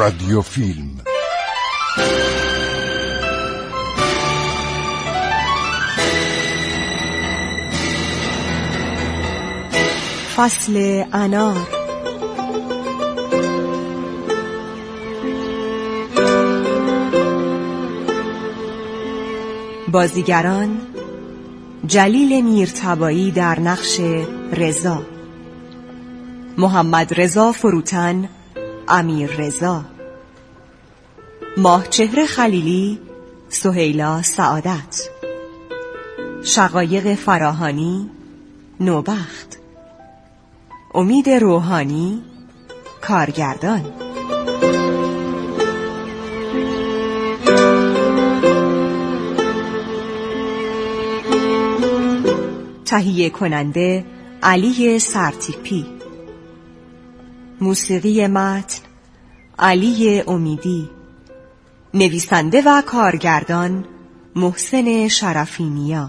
رادیو فیلم فصل انار. بازیگران جلیل میرتبایی در نقش رضا. محمد رضا فروتن امیر رضا. ماهچهر خلیلی سهیلا سعادت. شقایق فراهانی نوبخت. امید روحانی کارگردان. تهیه کننده علی سرتیپی. موسیقی متن علی امیدی. نویسنده و کارگردان محسن شرفینیا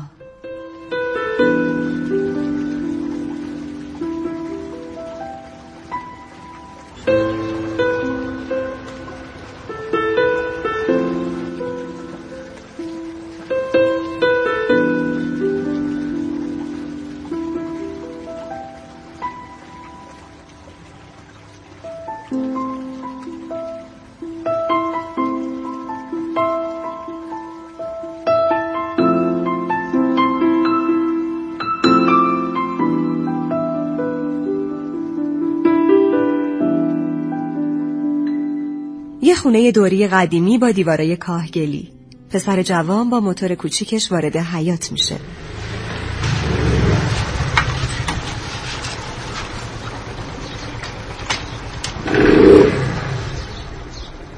خونه دوری قدیمی با دیوارای کاهگلی. پسر جوان با موتور کوچیکش وارد حیات میشه.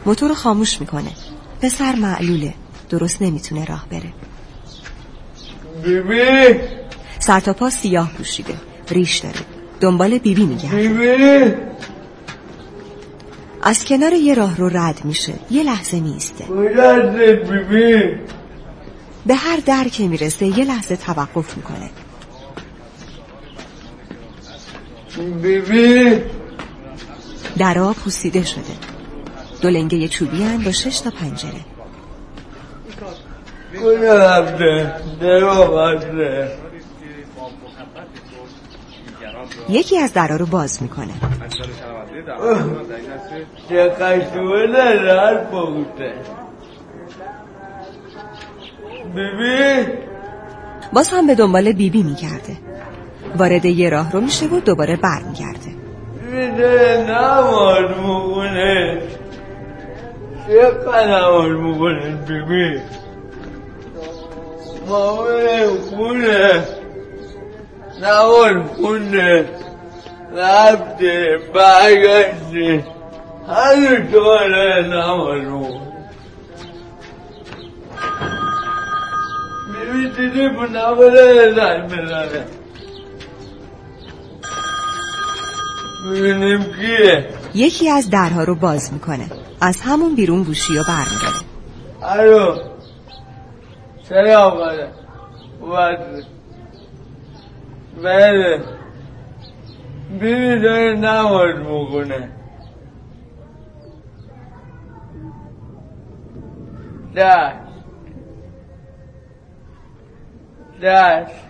موتور رو خاموش می‌کنه. پسر معلوله. درست نمی‌تونه راه بره. بیبی! سر تا پا سیاه پوشیده. ریش داره. دنبال بیبی میگرده. بیبی! از کنار یه راه رو رد میشه. یه لحظه میسته به هر در که می‌رسه یه لحظه توقف می‌کنه. بیبی درا پوسیده شده. دو لنگه چوبی هن با شش تا پنجره. درو بسته یکی از درا رو باز می‌کنه. بیبی باز هم به دنبال بیبی میگرده وارد یه راه رو میشه و دوباره برمیگرده. بیده نماز مگونه چقدر نماز مگونه بیبی. مامون خونه. نماز خونه رفته برگشته نماز مگونه بیبی دیدی با نماز زن بزنه. ببینیم کیه؟ یکی از درها رو باز می‌کنه. از همون بیرون گوشی و برمیداره. الو سلام وقت بله. بیبی داره نماز می‌کنه دست دست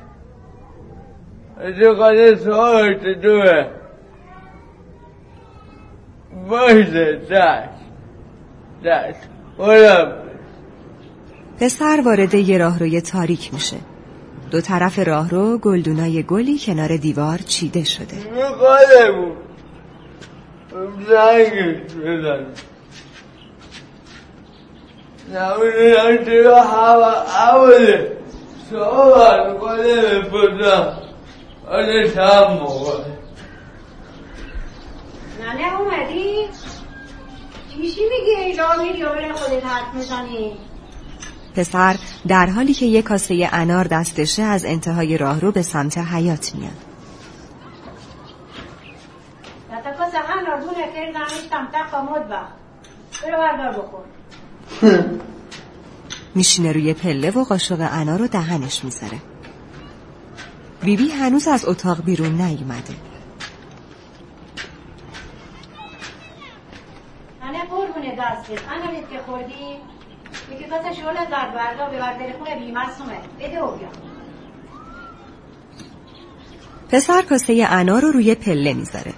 چقدر سوالت دوه. باشه دست دست پسر وارد یه راهروی تاریک میشه. دو طرف راهرو گلدونای گلی کنار دیوار چیده شده شب موقع ننه اومدی؟ چیشی میگی؟ راه میری یا بره خودت حرف می‌زنی؟ پسر در حالی که یه کاسه انار دستشه از انتهای راهرو به سمت حیات میاد. میشینه روی پله و قاشق انار رو دهنش می‌ذاره. بیبی هنوز از اتاق بیرون نیومده. قربونه انقدر که خوردی کاسه شغل در بردا ببر دل خونه بیمسومه. بده و بیا. پسر کاسه انار رو روی پله می‌ذاره.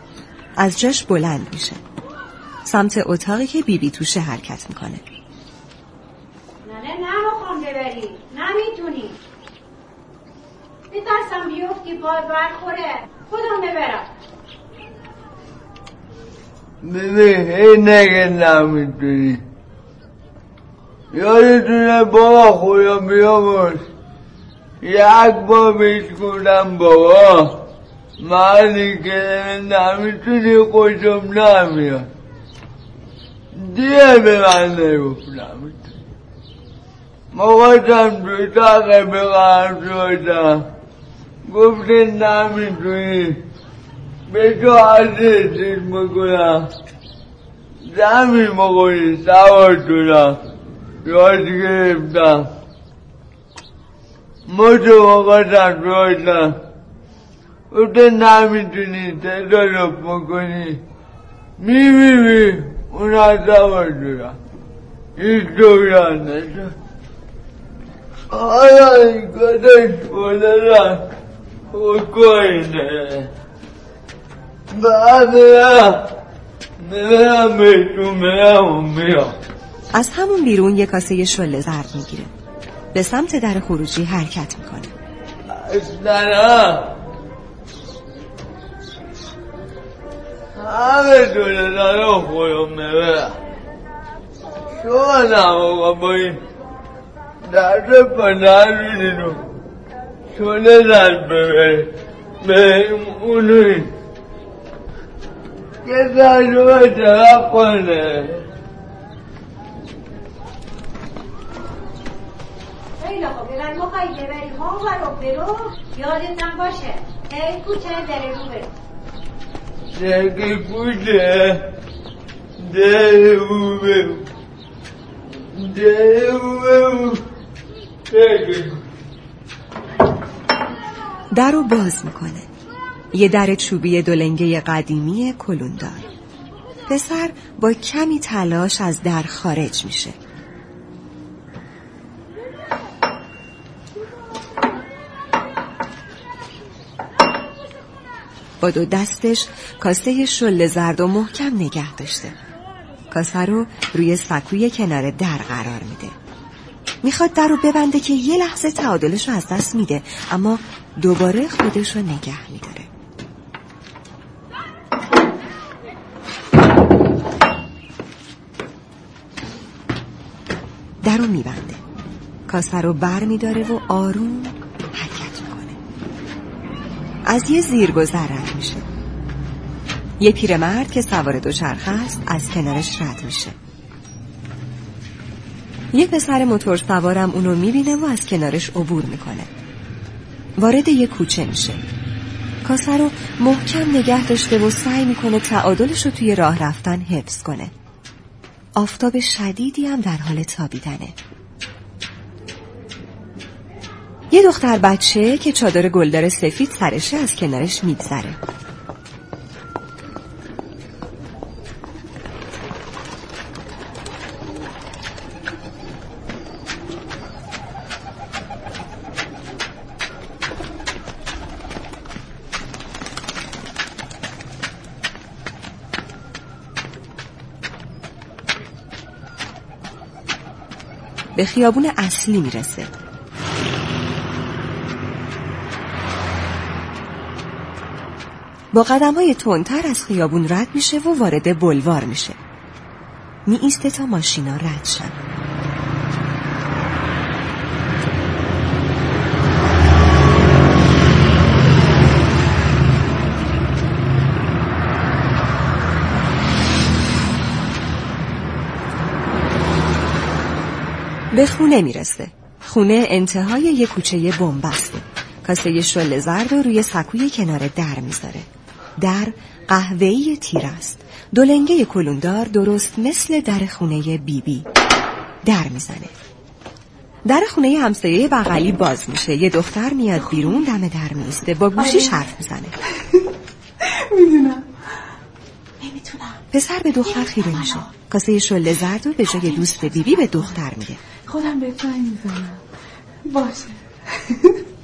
از جاش بلند میشه. سمت اتاقی که بیبی توشه حرکت می‌کنه. نه نه نمی‌خوام ببری. نمی‌تونی. میترسم بیفتی پای برخوره. خودم ببرم. هی نگه نمی‌تونی. یادتونه بابا خدا بیامرز. یک بار بهش گفتم بابا مردی که نمی‌تونی خوشم نمیاد. دیگه به من نگفت نمی‌تونی موقعتم توی تاقه بقرم شدم گفته نمی‌تونی. به تو عزیز چیز می‌کنم. زمین مقولی سوار شدم. یاد گرفتم. موقعتم شدم گفته نمی‌تونی تصادف می‌کنی می‌بینی اون از شدم هیچ دویان نشد حالا این کدش بودن حکوینه بعد میرم بهتون میرم و میام از همون بیرون یه کاسه شله زرد می‌گیره. به سمت در خروجی حرکت می‌کنه. اصلا همه دونه دارم خودم می‌برم شما نماقا با این درد پنر میدینم شله زرد ببریم به اونوی که تجربه طرف کنه. خیلی خوب. اگر میخوایی ببری ها و رو برو. یادتم باشه. هی کوچه دره رو برو Chegue puder, derrubeu, derrubeu, chegue. در رو باز می‌کنه. یه در چوبی دولنگه قدیمی کلوندار. پسر با کمی تلاش از در خارج میشه. با دو دستش کاسه شل زرد و محکم نگه داشته. کاسه رو روی سکوی کنار در قرار میده. می‌خواد در رو ببنده که یه لحظه تعادلش رو از دست میده اما دوباره خودش رو نگه میداره. در رو میبنده. کاسه رو بر میداره و آروم از یه زیرگذر رد میشه. یه پیرمرد که سوار دوچرخه است از کنارش رد میشه. یه پسر موتور سوارم اونو می‌بینه و از کنارش عبور می‌کنه. وارد یه کوچه میشه. کاسه رو محکم نگه داشته و سعی می‌کنه تعادلش رو توی راه رفتن حفظ کنه. آفتاب شدیدی هم در حال تابیدنه. یه دختر بچه که چادر گلدار سفید سرشه از کنارش میگذره. به خیابون اصلی می‌رسه. با قدم های تندتر از خیابون رد میشه و وارد بلوار میشه. می ایسته تا ماشینا رد شن. به خونه می‌رسه. خونه انتهای یه کوچه بنبسته. کاسه شل زرد و روی سکوی کنار در می‌ذاره. در قهوه‌ای تیر است. دولنگه کلوندار درست مثل در خونه بیبی بی. در می‌زنه. در خونه همسایه بغلی باز میشه. یه دختر میاد بیرون دم در میسته با گوشی حرف می‌زنه. می‌دونم. نمی‌تونم. پسر به دختر خیره میشه. کاسه شله زرد و به جای دوست بیبی به دختر میده. خودم به زنگ می‌زنم باشه.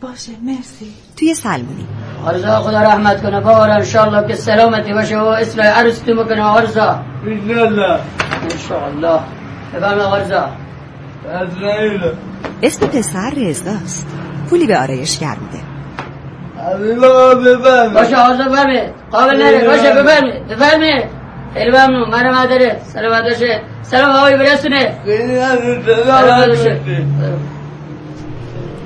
باشه مرسی. توی سلمونی. آرزا خدا رحمت کنه. بابا انشالله که سلامتی باشه و اسم عروستون بکنه. آرزا بیشالله انشالله بفرمه آرزا اسم پسر رزاست پولی به آرایشگر میده. بفرمه باشه آرزا بفرمه قابل نره. باشه بفرمه بفرمه خیلی ممنون. من مادره. سلامت باشه سلام آقای برسونه سلامت باشه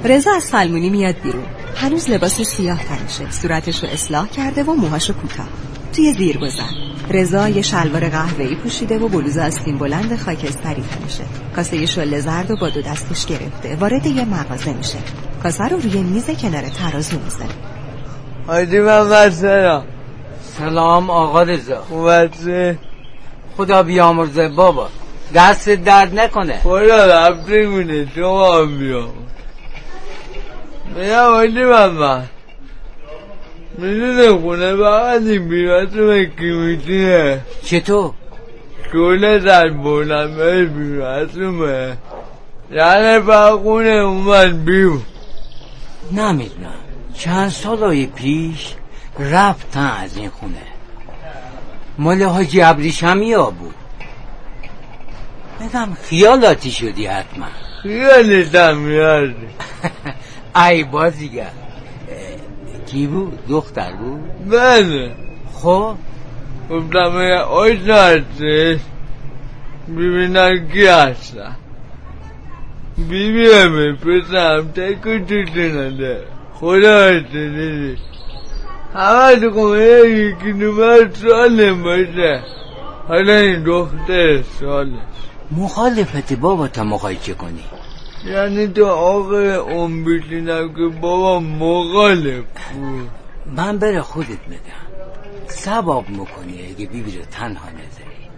رضا از سلمونی میاد بیرون. هنوز لباس سیاه تنشه صورتش رو اصلاح کرده و موهاشو کوتاه. توی زیر گذر رضا یه شلوار قهوه‌ای پوشیده و بلوز آستین بلند خاکستری تنشه کاسه شله زرد و با دو دستش گرفته. وارد یه مغازه میشه. کاسه رو روی میز کنار ترازو می‌ذاره حاجی محمد سلام. سلام آقا رضا. خوبه خدا بیامرزه بابا. دست درد نکنه. خدا رفته گونه شما هم بیام. میگم حاجی محمد می‌دونه خونه فقط این بیمت مکیمیتیه چطور؟ شونه در بولم بهش بیمتومه یعنی فقط خونه اومد بیو نمی‌دونم چند سالای پیش رفتن از این خونه مال حاجی ابریشمی ها بود بگم خیالاتی شدی حتما خیالتم میاد ای بازیگر. کی بود؟ دختر بود؟ بله. خب؟ گفتم آشنا هستش ببینم کی هستم بیبی همه پسرم تکو توشی نده خدا هسته همه تو خونه یکی نمر سالم باشه حالا این دختر سالش. مخالفت بابا تا می‌خوای چه کنی. یعنی تو آقای اون بیشینم که بابا مخالف بود من بره خودت بدم. سباب می‌کنی اگه بیبی رو تنها نذاری.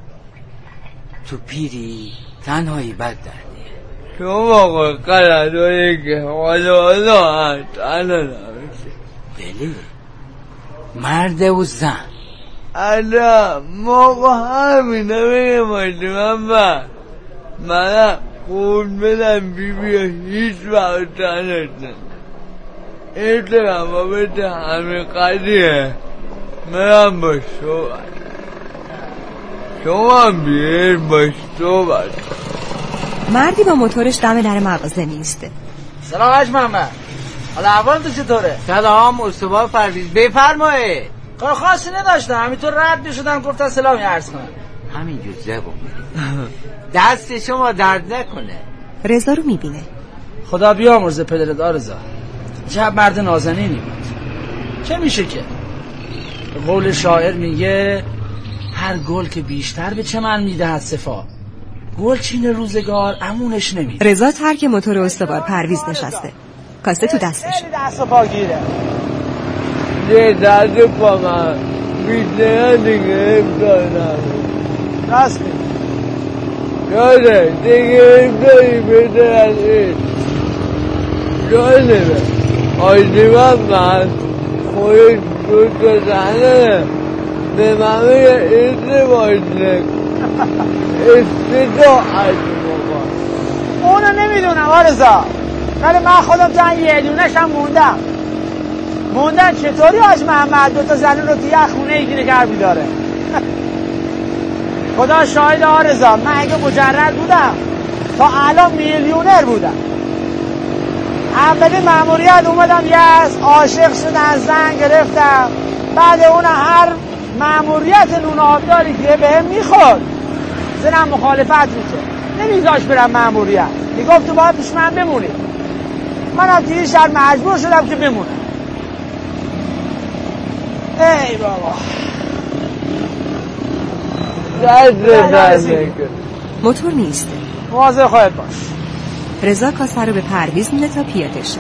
تو پیری تنهایی بد در میاد. تو آقا قلدایی که حالا حالا هست الان نمیشه بله. مرد و زن. الان موقع همینه بگه ماشی من من خون بدم بی بی هیچ وقت تنت نه. احترام بده همه قدیه منم با صحبت شما هم بیایر با صحبت مردی با موتورش دم در مغازه میسته سلام حاج محمد. حالا احوال تو چطوره؟ سلام استوار پرویز بفرمایید. کار خاصی نداشتم. همینطور رد می‌شدم گفتم سلامی عرض کنم. همینجور زبون دست شما درد نکنه. رضا رو می‌بینه. خدا بیامرزه پدرت آرزا چه مرد نازنینی بود. چه میشه که؟ قول شاعر میگه هر گل که بیشتر به چمن می‌دهد صفا. گل چین روزگار امونش نمی رضا ترک موتور استوار پرویز نشسته. کاسه تو دستشه دست پا گیره. یه درد پا من. بیشتر دیگه میگی. یاده دیگه افتادی بهتر از این. جالبه آجی من خودش دو تا زنه. به من ازدواج نکن استطاعت بابا. اونو نمی‌دونم آرزا. ولی من خودم تا یه دونش هم موندم. موندن چطوری آج محمد؟ دو تا زنون رو توی یه خونه یکی نگر بیداره خدا شاهد آرزا من اگه مجرد بودم تا الان میلیونر بودم. اولین مأموریت اومدم یه عاشق شدن زن گرفتم. بعد اون هر مأموریت نون آبداری که بهم می‌خورد زنم مخالفت میشه نمیذاش برم مأموریت. می‌گفت تو باید پیش من بمونی. منم توی شهر مجبور شدم که بمونم. ای بابا دست نه، دست نه، نکن موتور نیسته مواظب خودت باش. رضا کاسه رو به پرویز میده تا پیاده شه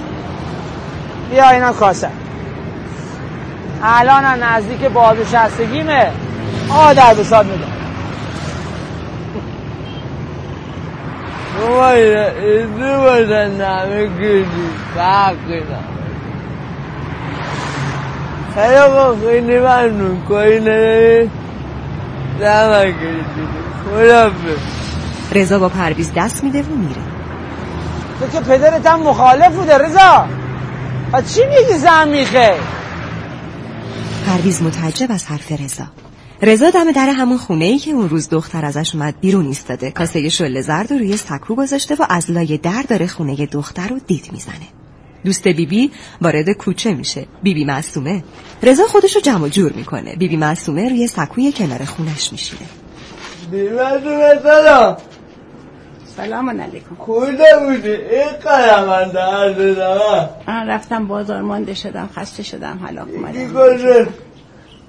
بیا اینا کاسه. الان هم نزدیک بازنشستگیمه آه در بساد میدم. بابا ازدواج همه گیری فرقی خیلی خیلی ممنون. کاری نداری؟ رضا با پرویز دست میده و میره. تو که پدرت هم مخالف بوده رضا. پس چی میگی زن میخه؟ پرویز متعجب از حرف رضا. رضا دم در همون خونه ای که اون روز دختر ازش اومد بیرون ایستاده. کاسه شل زرد و روی سکو گذاشته و از لای در داره خونه دختر رو دید می‌زنه. دوست بیبی وارد کوچه میشه. بیبی معصومه. رضا خودشو جمع و جور می‌کنه. بیبی معصومه روی سکوی کنار خونش میشینه. بیمتون سلام. سلام علیکم. کجا بودی؟ این قلم در دادم من رفتم بازار مانده شدم خسته شدم حالا یکی اومدم کجا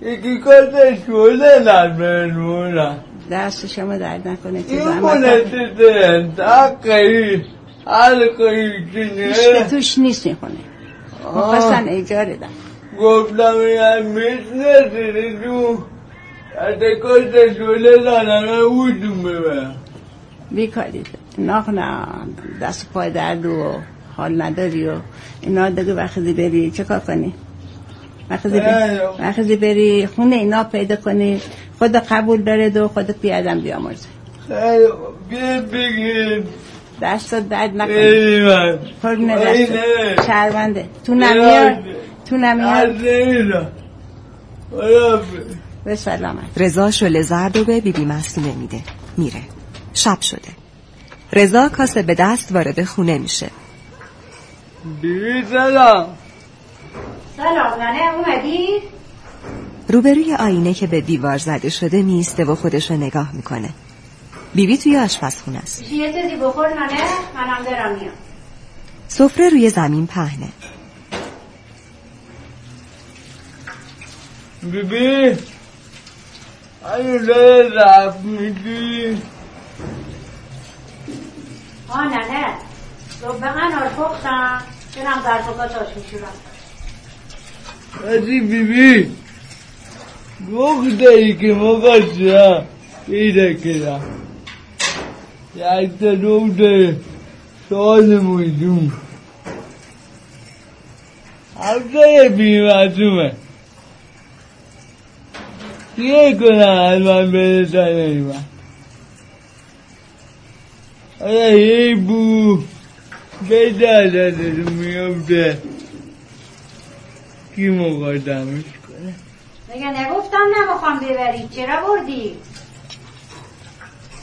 یکی کجا شده نمیرونم دست شما درد نکنه این نکنه. دیدن تا قیی هر قیی هیچ توش نیست این خونه. مخواستن ایجاره دم گفتم این میشنه دیدی تو حتی کجا شده دارم وجود ببرم بیکاری ناخ نه دست پای درد و حال نداری و اینا دیگه وقتی بری چه کار کنی؟ وقتی بری. وقتی بری خونه اینا پیدا کنی خود قبول داره و خود پیادم بیامرزه. خیلی. بیا بگیر دست درد نکنی. خیلی من. شرمنده تو نمیاد. تو خدافظ به سلامت. رضا شل زرد و به بیبی معصومه میده. میره. شب شده. رضا کاسه به دست وارد خونه میشه. بیبی سلام. سلام ننه اومدی؟ روبروی آینه که به دیوار زده شده میسته و خودش رو نگاه می‌کنه. بیبی توی آشپزخونه است. یه چیزی بخور ننه منم برم میام. سفره روی زمین پهنه. بیبی اینو رفت میدی ها ننه من آر پختم. برم ظرفکات آش میشورم راستی بیبی دختری که مقصرم پیدا کردم. یک تا دختر سال موزون همسایه بیمتومه چیه کنم از من برسن ایمن آیا یه بو به دردت میفته کی مقدمش کنه میگه نگفتم نمی‌خوام ببری چرا بردی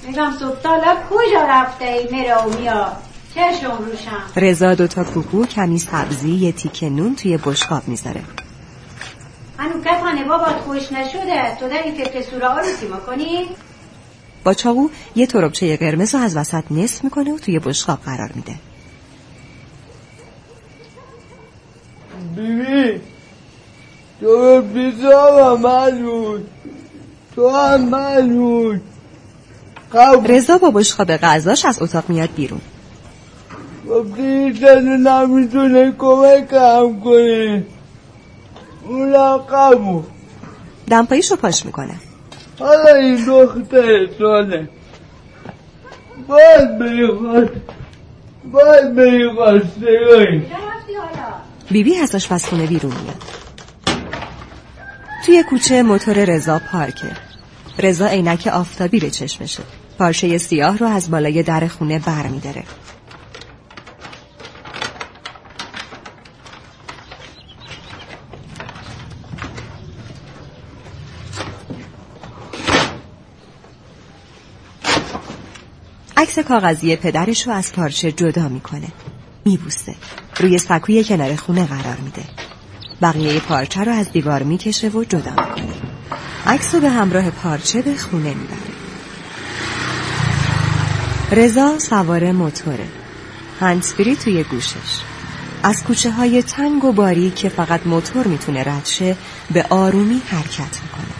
میگم صبح تالا کجا رفته ای میره و میاد چشم روشم رضا دوتا کوکو کمی سبزی یه تیکه نون توی بشقاب می‌ذاره. هنو کتانه بابات خوش نشده. تو داری فکر سوره ها رو سیما کنی؟ با چاقو یه تربچه قرمز رو از وسط نصف می‌کنه و توی بشقاب قرار میده. بیبی تو پیزا هم ملون تو هم ملون رضا با بشقاب غذاش از اتاق میاد بیرون. زن نمی‌تونه کمکم کنه. قبول. دمپاییش رو پاش می‌کنه. حالا این دختر ساله. باید بری خواست باید بری خواستگاهی حالا بیبی از آشپزخونه بیرون میاد. توی کوچه موتور رضا پارکه. رضا عینک آفتابی به چشمشه. پارچه سیاه رو از بالای در خونه بر میداره عکس کاغذی پدرش رو از پارچه جدا می‌کنه میبوسه روی سکوی کنار خونه قرار میده بقیه پارچه رو از دیوار می‌کشه و جدا می‌کنه عکس رو به همراه پارچه به خونه می‌بره رضا سوار موتوره. هندسفری توی گوشش. از کوچه های تنگ و باری که فقط موتور می‌تونه رد شه به آرومی حرکت می‌کنه.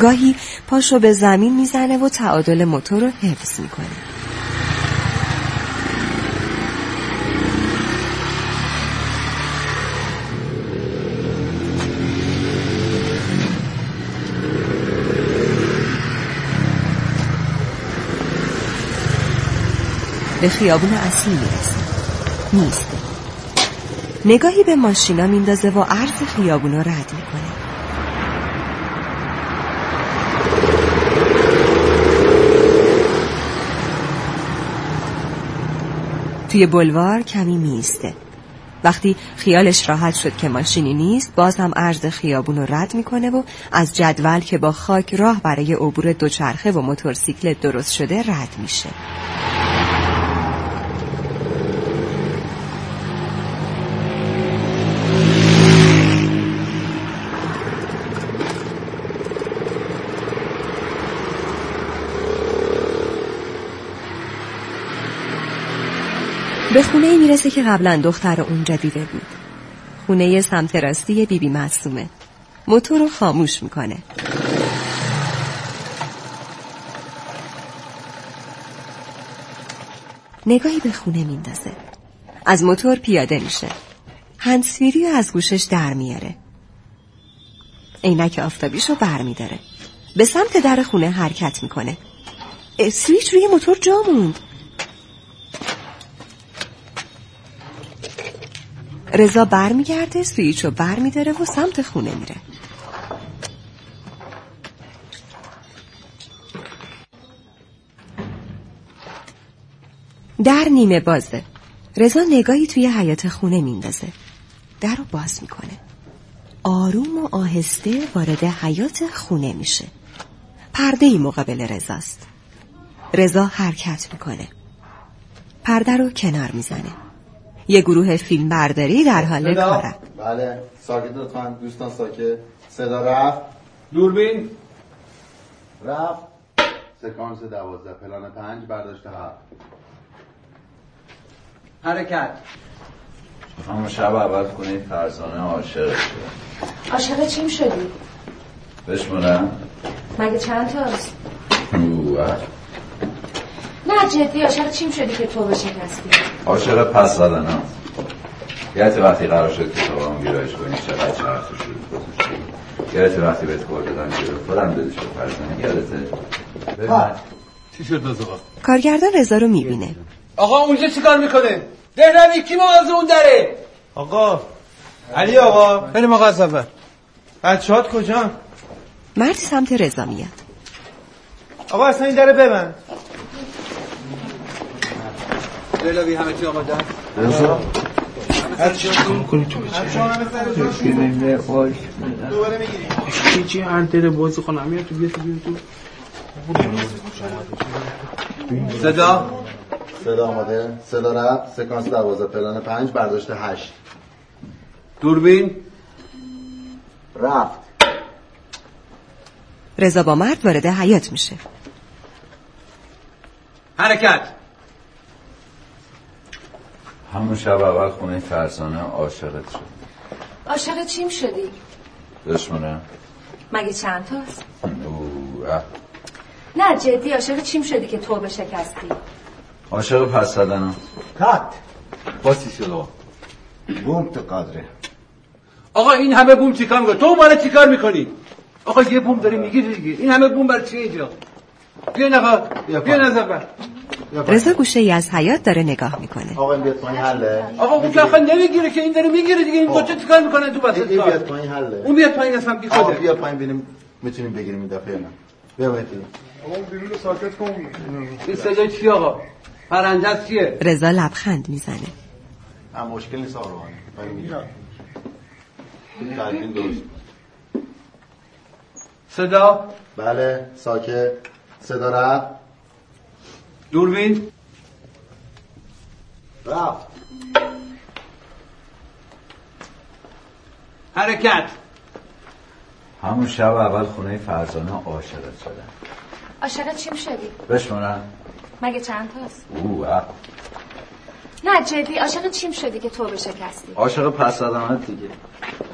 گاهی پاشو به زمین می‌زنه و تعادل موتور رو حفظ می‌کنه. به خیابون اصلی می‌رسه. نیسته نگاهی به ماشینا میندازه و عرض خیابون رو رد می‌کنه. توی بلوار کمی میسته وقتی خیالش راحت شد که ماشینی نیست باز هم عرض خیابون رد می‌کنه و از جدول که با خاک راه برای عبور دوچرخه و موتورسیکلت درست شده رد میشه. به خونه می‌رسه که قبلا دختر اونجا دیده بود. خونه سمت راستی بیبی معصومه. موتور رو خاموش می‌کنه. نگاهی به خونه میندازه. از موتور پیاده میشه. هنسفیری از گوشش در میاره. عینک آفتابیشو بر میداره به سمت در خونه حرکت می‌کنه. سویچ روی موتور جا موند. رضا برمیگرده سویچو بر میداره و سمت خونه میره. در نیمه بازه. رضا نگاهی توی حیات خونه میندازه. در رو باز می‌کنه. آروم و آهسته وارد حیات خونه میشه. پرده ای مقابل رضاست. رضا حرکت می‌کنه. پرده رو کنار می‌زنه. یه گروه فیلم برداری در حال؟ کارن. بله ساکت لطفا دوستان ساکت. صدا رفت. دوربین. رفت. سکانس دوازده پلان پنج برداشت هفت. حرکت. همون شب اول خونه فرزانه عاشق. شد عاشق چیم شدی؟ بشمونم مگه چند تاست؟ اوه. نه جدی عاشق چیم شدی که تو شکستی؟ عاشق پس زدن ها یادت وقتی قرار شد که تو هم ویرایش کنی چقدر چرت شروع گذاشتی یادت وقتی بهت کار دادم که خودم دادش به فرزانه یادته ببین. چی شد باز آقا کارگردان رضا رو می‌بینه. آقا اونجا چی کار می‌کنه؟ دهنمی کی مغازه اون دره؟ آقا. علی آقا بریم آقا از اول بچه‌هات کجا؟ مردی سمت رضا میاد. آقا اصلا این در ببند. همه چی دوباره می‌گیریم. هیچی هر دل بازی کنم میاد تو بیا تو بیا تو. صدا؟ صدا آماده. صدا رفت. سکانس دوازده پلان پنج برداشت هشت. دوربین؟ رفت. رضا با مرد وارد حیات میشه. حرکت. همون شب اول خونه فرزانه عاشقت شد. عاشق چیم شدی؟ بشمونم مگه چند تاست؟ اوه. نه جدی عاشق چیم شدی که تو شکستی؟ عاشق پس زدن ها کات. شد آقا بوم تو قدره. آقا این همه بوم چیکار می‌کنه تو برای چیکار می‌کنی؟ آقا یه بوم داری می‌گیری دیگه. این همه بوم برای چیه اینجا؟ بیا نقا بیا. نظر بر. رضا گوشه ای از حیات داره نگاه می‌کنه. آقا این بیاد پایین حله. آقا اون که آخه نمی‌گیره که این داره می‌گیره دیگه این بچه چیکار می‌کنه تو وسط این بیاد پایین حله. اون بیاد پایین اصلا بی آقا خوده بیا پایین ببینیم می‌تونیم بگیریم این دفعه نه. بیا باید این صدای چی آقا؟ پرنده چیه؟ رضا لبخند می‌زنه. هم مشکل نیست آقا. روحانی درست صدا؟ بله ساکت. صدا رفت. دوربین؟ رفت. حرکت. همون شب اول خونه فرزانه عاشقت شدن عاشق چیم شدی؟ بشمونم مگه چند تاست؟ اوه. نه جدی. عاشق چیم شدی که تو شکستی؟ عاشق پس زدن دیگه.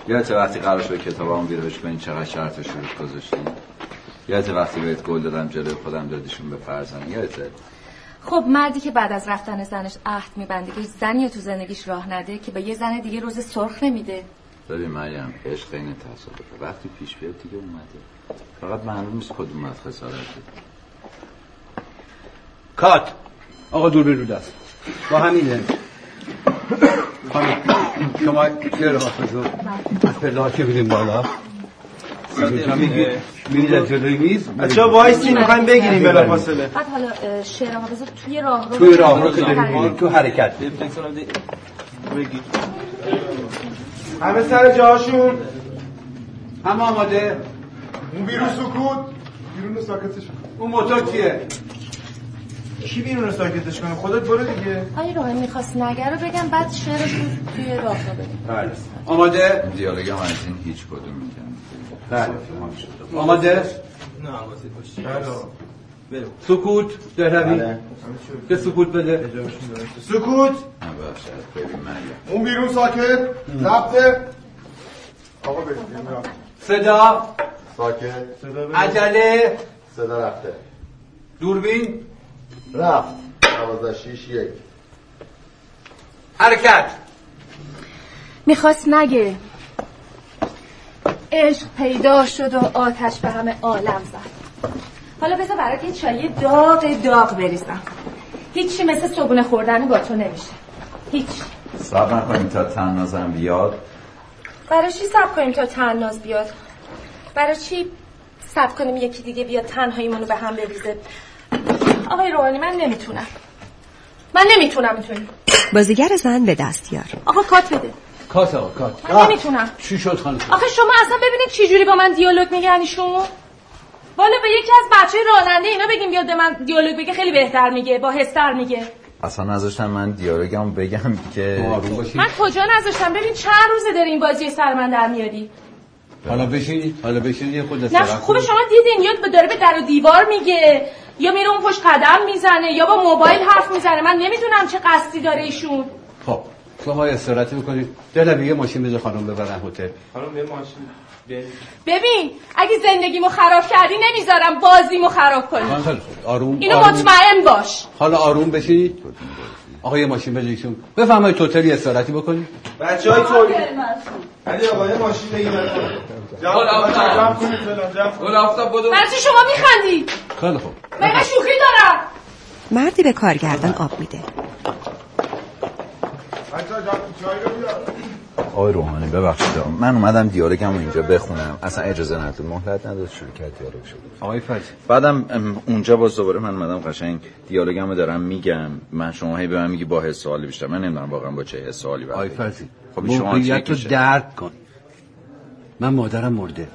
یادت وقتی قرار شد کتاب هم ویرایش کنی چقدر شرط و شروط گذاشتی؟ یادت وقتی بهت گل دادم جلوی خودم دادیشون به فرزانه. یادته خب مردی که بعد از رفتن زنش عهد میبنده که هیچ زنی تو زندگیش راه نده که به یه زن دیگه روز سرخ نمیده. ببین مریم عشق این تصادفه. وقتی پیش بیاد دیگه اومده. فقط معلوم نیست کدوم از خسارته. کات. آقا دوربین رو دست. با همینه. خانم شما حافظ رو از پله که بریم بالا. از جلوی میز؟ بچه‌ها وایسی می‌خوایم بگیریم بلا فاصله بعد حالا شعر حافظ توی راه رو توی راه رو که داریم تو حرکت. همه سر جاهاشون. همه آماده. اون بیرون سکوت. بیرون رو ساکتش اون موتور کیه؟ کی بیرون رو ساکتش کنه؟ خودت برو دیگه. آیا روحانی می‌خواست نگه رو بگم بعد شعرش رو توی راه رو بگم بله. آماده؟ دیالوگ هم از این هیچ کدوم می‌کنم بله آماده؟ سکوت دهروی که سکوت بده. سکوت. اون بیرون ساکت. رفته. آقا صدا. ساکت. عجله. صدا رفته. دوربین. رفت. دوازده شیش یک. حرکت. می‌خواست نگه. عشق پیدا شد و آتش به همه عالم زد. حالا بذار برات یه چایی داغ داغ بریزم. هیچی مثل صبونه خوردن با تو نمیشه. هیچ. صبر نکنیم تا تنازم بیاد. برای چی سب کنیم تا تناز بیاد؟ برای چی سب کنیم یکی دیگه بیاد تنهاییمونو به هم بریزه؟ آقای روحانی من نمی‌تونم. من نمی‌تونم می‌تونی بازیگر زن به دستیار آقا کات بده. کات آقا کات. من نمی‌تونم. چی شد خانم آخه شما اصلا ببینید چی جوری با من دیالوگ میگن ایشون والا به یکی از بچه راننده اینا بگیم بیاد به من دیالوگ بگه خیلی بهتر میگه با حستر میگه. اصلا نذاشتم من دیالوگم بگم که من کجا نذاشتم؟ ببین چند روزه داری این بازی سر من در میاری. حالا بشینید حالا بشینید یه خود نه کنید. شما دیدین یا به داره به در و دیوار میگه. یا میره اون پشت قدم می‌زنه یا با موبایل حرف می‌زنه. من نمی‌دونم چه قصدی داره ایشون. خب. شما استراحتی بکنید. دلم یه ماشین بده خانم ببرن هتل. خانم یه ماشین. ببین اگه زندگیمو خراب کردی نمی‌ذارم بازیمو خراب کنی. آروم اینو آروم. مطمئن باش. حالا آروم بشید. آقا یه ماشین بده ایشون بفرمایید تو هتل یه استراحتی بکنید. بچه های تولی علی آقا یه ماشین بگیر. جمع کنید فلان جمع کنید. برای شما میخندی؟ خیلی خوب. من شوخی دارم؟ مردی به کارگردان آب میده بچه ها جمع چای رو بیار آقای روحانی ببخشید. من اومدم دیالوگم اینجا بخونم. اصلا اجازه نداد. مهلت نداد شروع کرد دیالوگ شد. آقای فرزی بعدم اونجا باز دوباره من اومدم قشنگ دیالوگم رو دارم میگم. من شما هی به من میگی با حس سوالی بیشتر. من نمی‌دونم واقعا با چه حس سوالی آقای فرزی خب شما موقعیت رو درک کن. من مادرم مرده.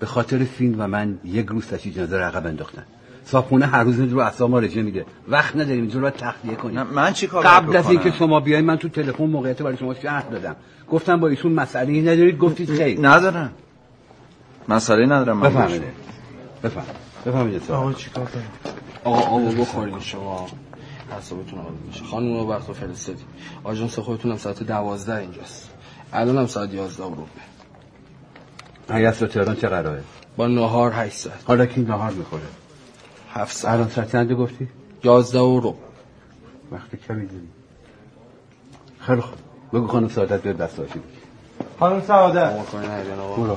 به خاطر فیلم و من یک روز تشی جنازه عقب انداختن صاحبخونه هر روز رو اعصاب ما رژه میده وقت نداریم اینجا رو باید تخلیه کنیم. من چی کار قبل از اینکه؟ شما بیاین من تو تلفن موقعیت برای شما شهر دادم. گفتم با ایشون مسئله ندارید گفتید خیر. ندارم. مسئله ندارم من بفهمید بفهم بفهمید آقا چیکار کنیم؟ آقا آبو بخورین شما. حسابتون آروم میشه خانم رو وقت فرستادی آژانس خودتون هم ساعت دوازده اینجاست. الان هم ساعت یازده و ربع و تهران چه قراره؟ با نهار هشت ساعت. حالا کی نهار می‌خوره؟ هفت ساعت. الان ساعت چنده گفتی؟ یازده و ربع وقت کمی داری. خیلی خوب. بگو خانم سعادت بیاد دست آشی خانم سعادت. برو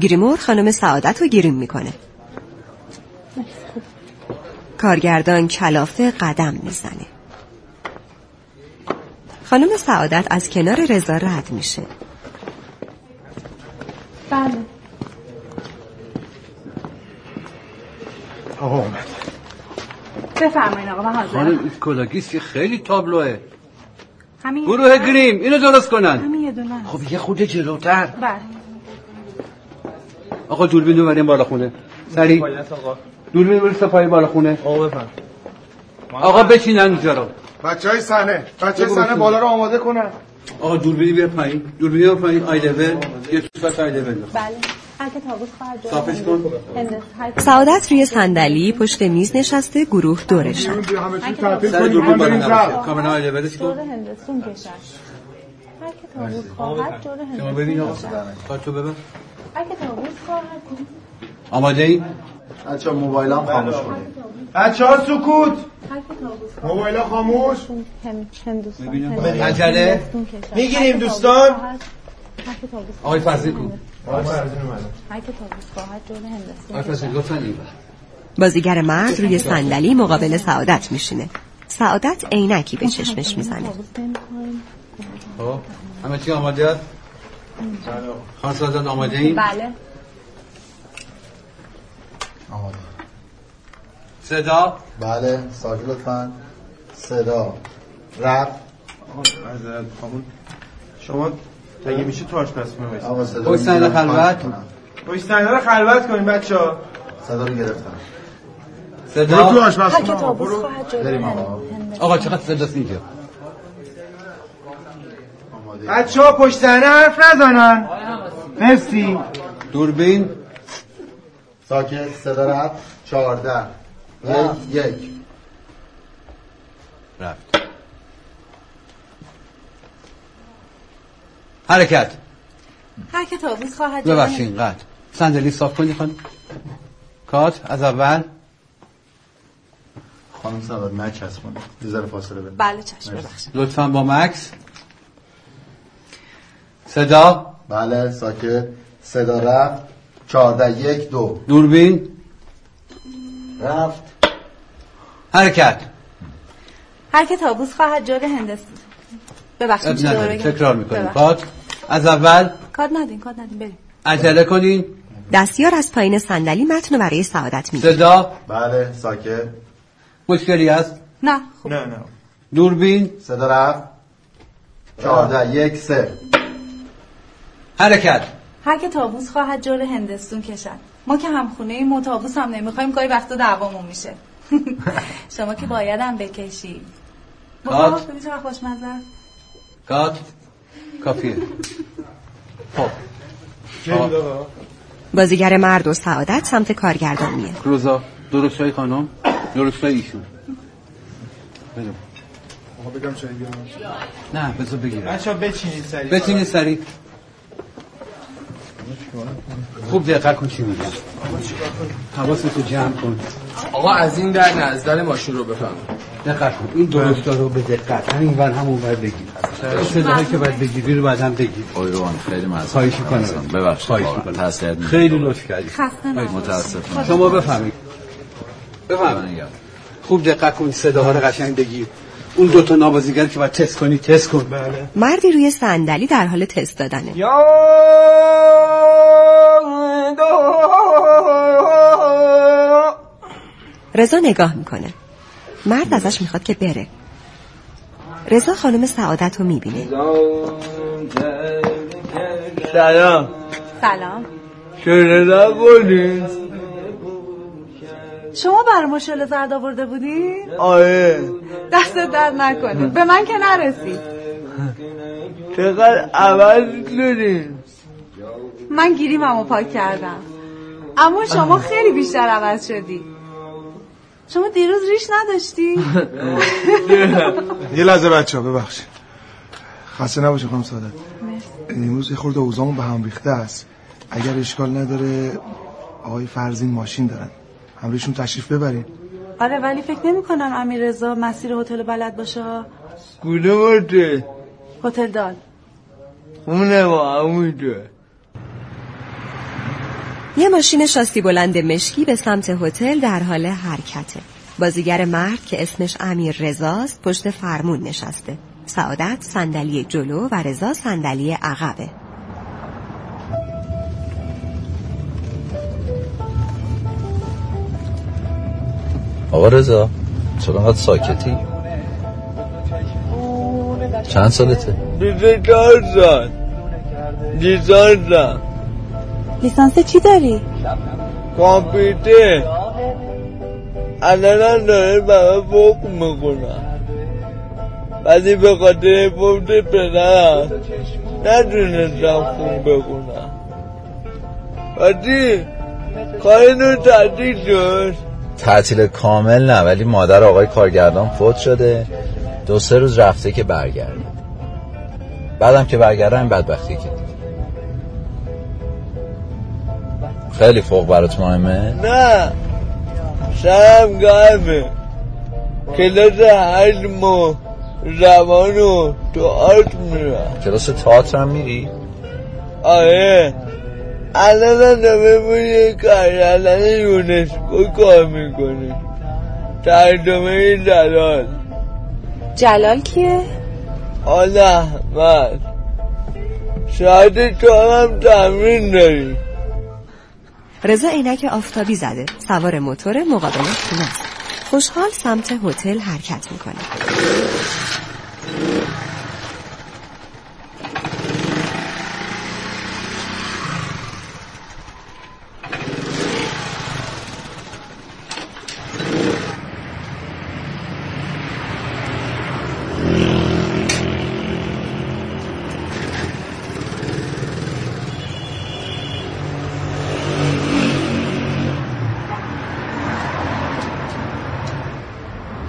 گریمور خانم سعادت رو گریم می‌کنه. کارگردان کلافه قدم می‌زنه. خانم سعادت از کنار رضا رد میشه. بله. آقا. اومد بفرمایین آقا من خانم حاضرم. این کلاگیس که خیلی تابلوه. همین گروه گریم اینو درست کنن. همین یه دونه. خب یه خود جلوتر. بله. آقا دوربین رو بریم بالا خونه. سریع دوربین برسه پای بالا خونه. آقا بفهم آقا بچینن اینجا رو. بچه های سنه بچه های سنه بشین. بالا رو آماده کنن. آقا دوربینی بیار پایین. دوربینی بیار پایین. آی لول. یه صورت آی لول. بله. سعادت روی صندلی پشت میز نشسته گروه دورشن. سر دوربین بالا نباشه شب کاملا آی لولش کن هندسون کشد. هر که تابوت خواهد جور شما ببین آقا کارتو ببر. هر که تابوت خواهد آماده ای بچه موبایل هم خاموش کنید. بچه ها سکوت! موبایل ها خاموش عجله. می‌گیریم دوستان. آقای فضلی بازیگر مرد روی صندلی مقابل سعادت میشینه. سعادت عینکی به چشمش می‌زنه. خب همه چی آماده است؟ خانم سازد آماده این بله. آماده. صدا؟ بله ساکت لطفا. صدا. رفت. شما اگه میشه تو آشپزخونه وایسید صدا پشت صندلی خلوت. پشت صندلی رو خلوت کنیم بچه‌ها صدا رو گرفتم. برو تو صدا آشپزخونه آقا، برو. بریم آقا. آقا چقدر صداست اینجا بچه‌ها پشت صحنه حرف نزنن. مرسی. دوربین. ساکت صدا رفت. چهارده. یک یک. رفت. حرکت. حرکت آبوز خواهد جان. ببخشید قد صندلی صاف کنی خانم کات از اول. خانم سواد مچ هست یه ذره فاصله بده. بله چشم ببخشید. لطفا با مکس. صدا؟ بله ساکت. صدا رفت. چهارده یک دو. دوربین؟ رفت. حرکت. حرکت آبوز خواهد جلو هندسه. ببخشید؟ تکرار می‌کنیم. ببخشید. از اول کاد ندین کاد ندین بریم. عجله کنین. دستیار از پایین صندلی متن رو برای سعادت میگه صدا؟ بله ساکت. مشکلی هست؟ نه. نه نه. دوربین؟ صدا رفت. چهارده یک سه. حرکت. حرکت آبوز خواهد جلو هندستون کشد. ما که هم خونه ایم و تابوس هم نمی‌خوایم گاهی وقتا دعوامون میشه. شما که بایدم بکشی کات. خوشمزه است؟ کات. کافیه. خب. بازیگر مرد و سعادت سمت کارگردان میه. روزا درست های خانم درست های ایشون بگم نه بذار بگیرم. بچه‌ها بچینید سریع. بتینی سریع. خوب دقت کن چی میگم حواستو جمع کن. آقا از این در نه از در ماشین رو بفهم دقت کن. این درستا رو به دقت. همین ور همون ور بگیر. صداهایی که باید بگیری رو بعدم بگیر آقای روان خیلی مزید خواهش می‌کنم. ببخشید می‌کنم. خیلی لطف کردی. متاسفم شما بفهمید بفهمید خوب دقت کن صداها رو قشنگ بگیر اون دو تا نابازیگر که باید تست کنی تست کن. بله. مردی روی صندلی در حال تست دادنه. یا رضا نگاه می‌کنه. مرد ازش می‌خواد که بره. رضا خانم سعادت رو می‌بینه. سلام. سلام. نکنید شما برای ما شله زرد آورده بودین؟ آره. دست درد نکنه. به من که نرسید چقدر عوض شدین من گیریممو پاک کردم. اما شما خیلی بیشتر عوض شدی. شما دیروز ریش نداشتی؟ یه لحظه بچه ها ببخشید. خسته نباشه خانم سعادت امروز یه خورده اوزامون به هم ریخته است. اگر اشکال نداره آقای فرزین ماشین دارن. همراهشون تشریف ببرین. آره ولی فکر نمی کنم امیر رضا مسیر هتل بلد باشه. کدوم هتل؟ هتل دال. اونه با یه ماشین شاسی بلند مشکی به سمت هتل در حال حرکته. بازیگر مرد که اسمش امیر رضاست پشت فرمون نشسته. سعادت صندلی جلو و رضا صندلی عقبه. آقا رضا چرا انقدر ساکتی؟ چند سالته؟ چهار سال لیسانس چی داری؟ کامپیوتر. الان داره برای فوق می‌کنم ولی به خاطر فوق پدرم نتونستم خوب بخونم. ولی کارینو تعدیل شد. تعطیل کامل نه ولی مادر آقای کارگردان فوت شده. دو سه روز رفته که برگرده. بعدم که برگرده این بدبختی که خیلی فوق برات مهمه؟ نه. سرم گرمه. کلاس هشت ماه زبان و آرت میرم. کلاس تئاتر هم میری؟ آره. الان داره روی کارگردن یونسکو کار می‌کنه. ترجمه جلال. جلال کیه؟ آل احمد. شاید تو هم تمرین داری. رضا عینک آفتابی زده. سوار موتور مقابل خونه خوشحال سمت هتل حرکت می‌کنه.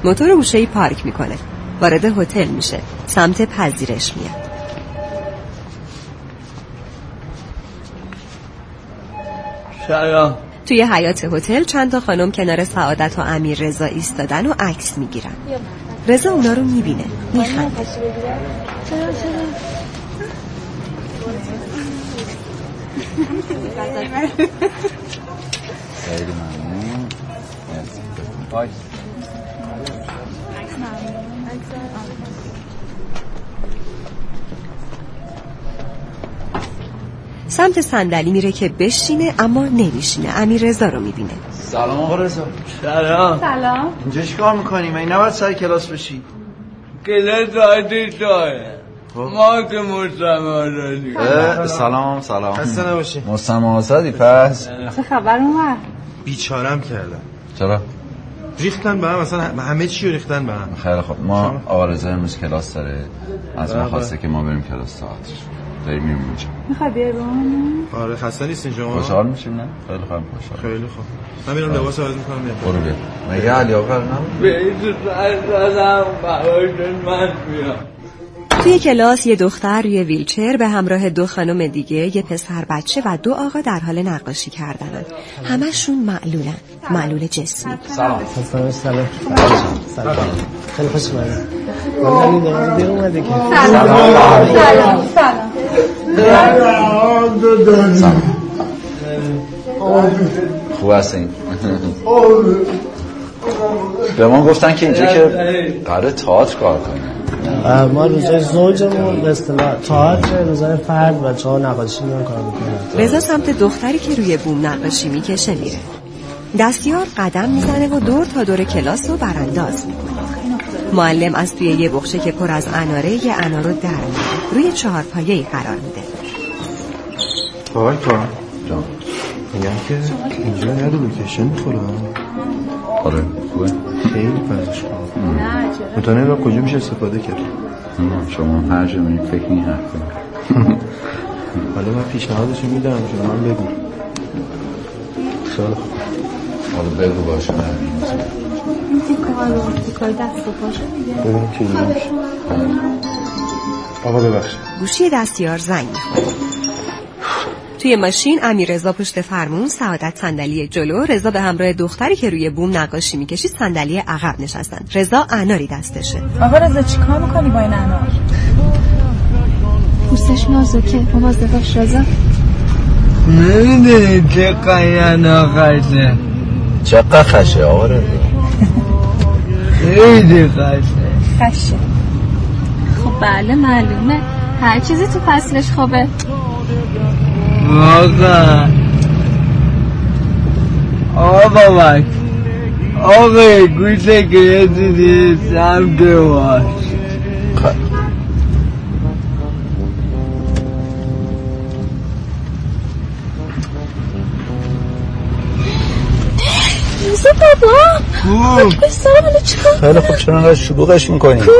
موتور گوشه پارک می‌کنه. وارد هتل میشه. سمت پذیرش میاد. سلام توی حیات هتل چند تا خانم کنار سعادت و امیر رضا ایستادن و عکس می‌گیرن. رضا اونا رو می‌بینه. میخنده خیلی ممنون. سمت صندلی میره که بشینه اما نمیشینه. امیر رضا رو می‌بینه. سلام. آقا رضا. سلام. سلام. اینجا چیکار می‌کنی؟ من نباید سر کلاس بشی؟ کلاس عادی داره. ما که اه، سلام. سلام خسته نباشی. مستمع آزادی پس. چه خبر اومد؟ بیچارم کردم. چرا؟ ریختن به هم اصلا همه چی رو ریختن به هم. خیلی خوب. ما آقا رضا امروز کلاس داره. از من بله. خواسته که ما بریم کلاس تئاتر داریم میریم اونجا. می‌خوای بیا روم آره خسته نیستین شما؟ خوشحال میشیم نه؟ خیلی خوب خوشحال. خیلی خوب. من میرم لباس عوض می‌کنم میام برو بیا. مگه علی آقا من میام توی کلاس یه دختر روی ویلچر به همراه دو خانم دیگه یه پسر بچه و دو آقا در حال نقاشی کردنن. همشون معلولن. معلول جسمی. سلام. سلام. سلام. سلام. خیلی خوش اومدید که. سلام. سلام. خوب هستین. به ما گفتن که اینجا که قرار تئاتر کار کنه ما روزای زوجمون به اصطلاح تئاتر روزای فرد و نقاشی میان کار می‌کنن رضا سمت دختری که روی بوم نقاشی می‌کشه میره. دستیار قدم می‌زنه و دور تا دور کلاس رو برانداز می‌کنه. معلم از توی یه بخشه که پر از اناره یه انار رو در روی چهار پایه قرار میده. آقای تو. جان. میگم که اینجا یاد لوکیشن می‌خوره آره خوبه. خیلی پزش متانه را کجا میشه استفاده کرد؟ شما هر جا میرید فکر این حرف کنید. حالا من پیشنهادشو میدم شما من بگو. خیلی خوب. حالا بگو باشه ببینیم چه آقا ببخشید گوشی دستیار زنگ توی ماشین امیررضا پشت فرمون سعادت صندلی جلو رضا به همراه دختری که روی بوم نقاشی می‌کشید صندلی عقب نشستن. رضا اناری دستشه. آقا رضا چیکار می‌کنی با این انار؟ پوستش نازکه. مواظب باش رضا. نمی‌دونی چه قیان آخشه چقدر خشه آقا رضا؟ خیلی خشه خشه خب بله معلومه. هر چیزی تو فصلش خوبه واقعا. آقا بابک آقا گوشه که یه دیدی سمت باش بابا خیلی خوب چرا انقدر شلوغش می‌کنی؟ کو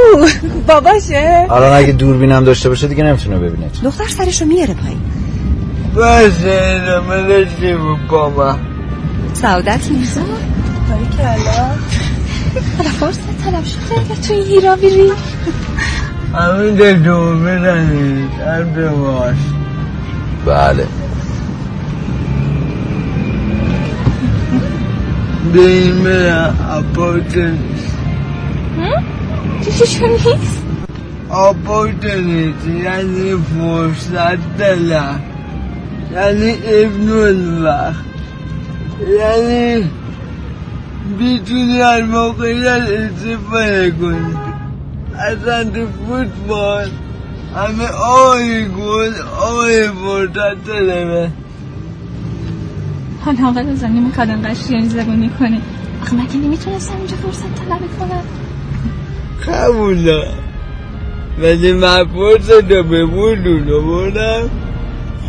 باباشه. الان اگه دوربینم داشته باشه دیگه نمی‌تونه ببینه دختر سرشو میاره پایین. بس ادامه داشتی با من سعادت میرزا باری کلا؟ حالا فرصت طلب شد. اگر تو این هیرا بیری. همین ده دور بزنید باش. بله. به این برم اپارت نیست چی چی نیست اپارت نیست یعنی فرصت دلم یعنی ابن الوقت یعنی بیتونی هر موقعیت استفاده کنی اصلا تو فوتبال همه آقای گل آقای فرصت داره حالا آقا رزانی می‌خواد انقدر شیرینی زبونی کنه آخه مگه نمی‌تونستم اینجا فرصت طلب کنم. قبولا ولی من فرصت رو به بودون آوردم.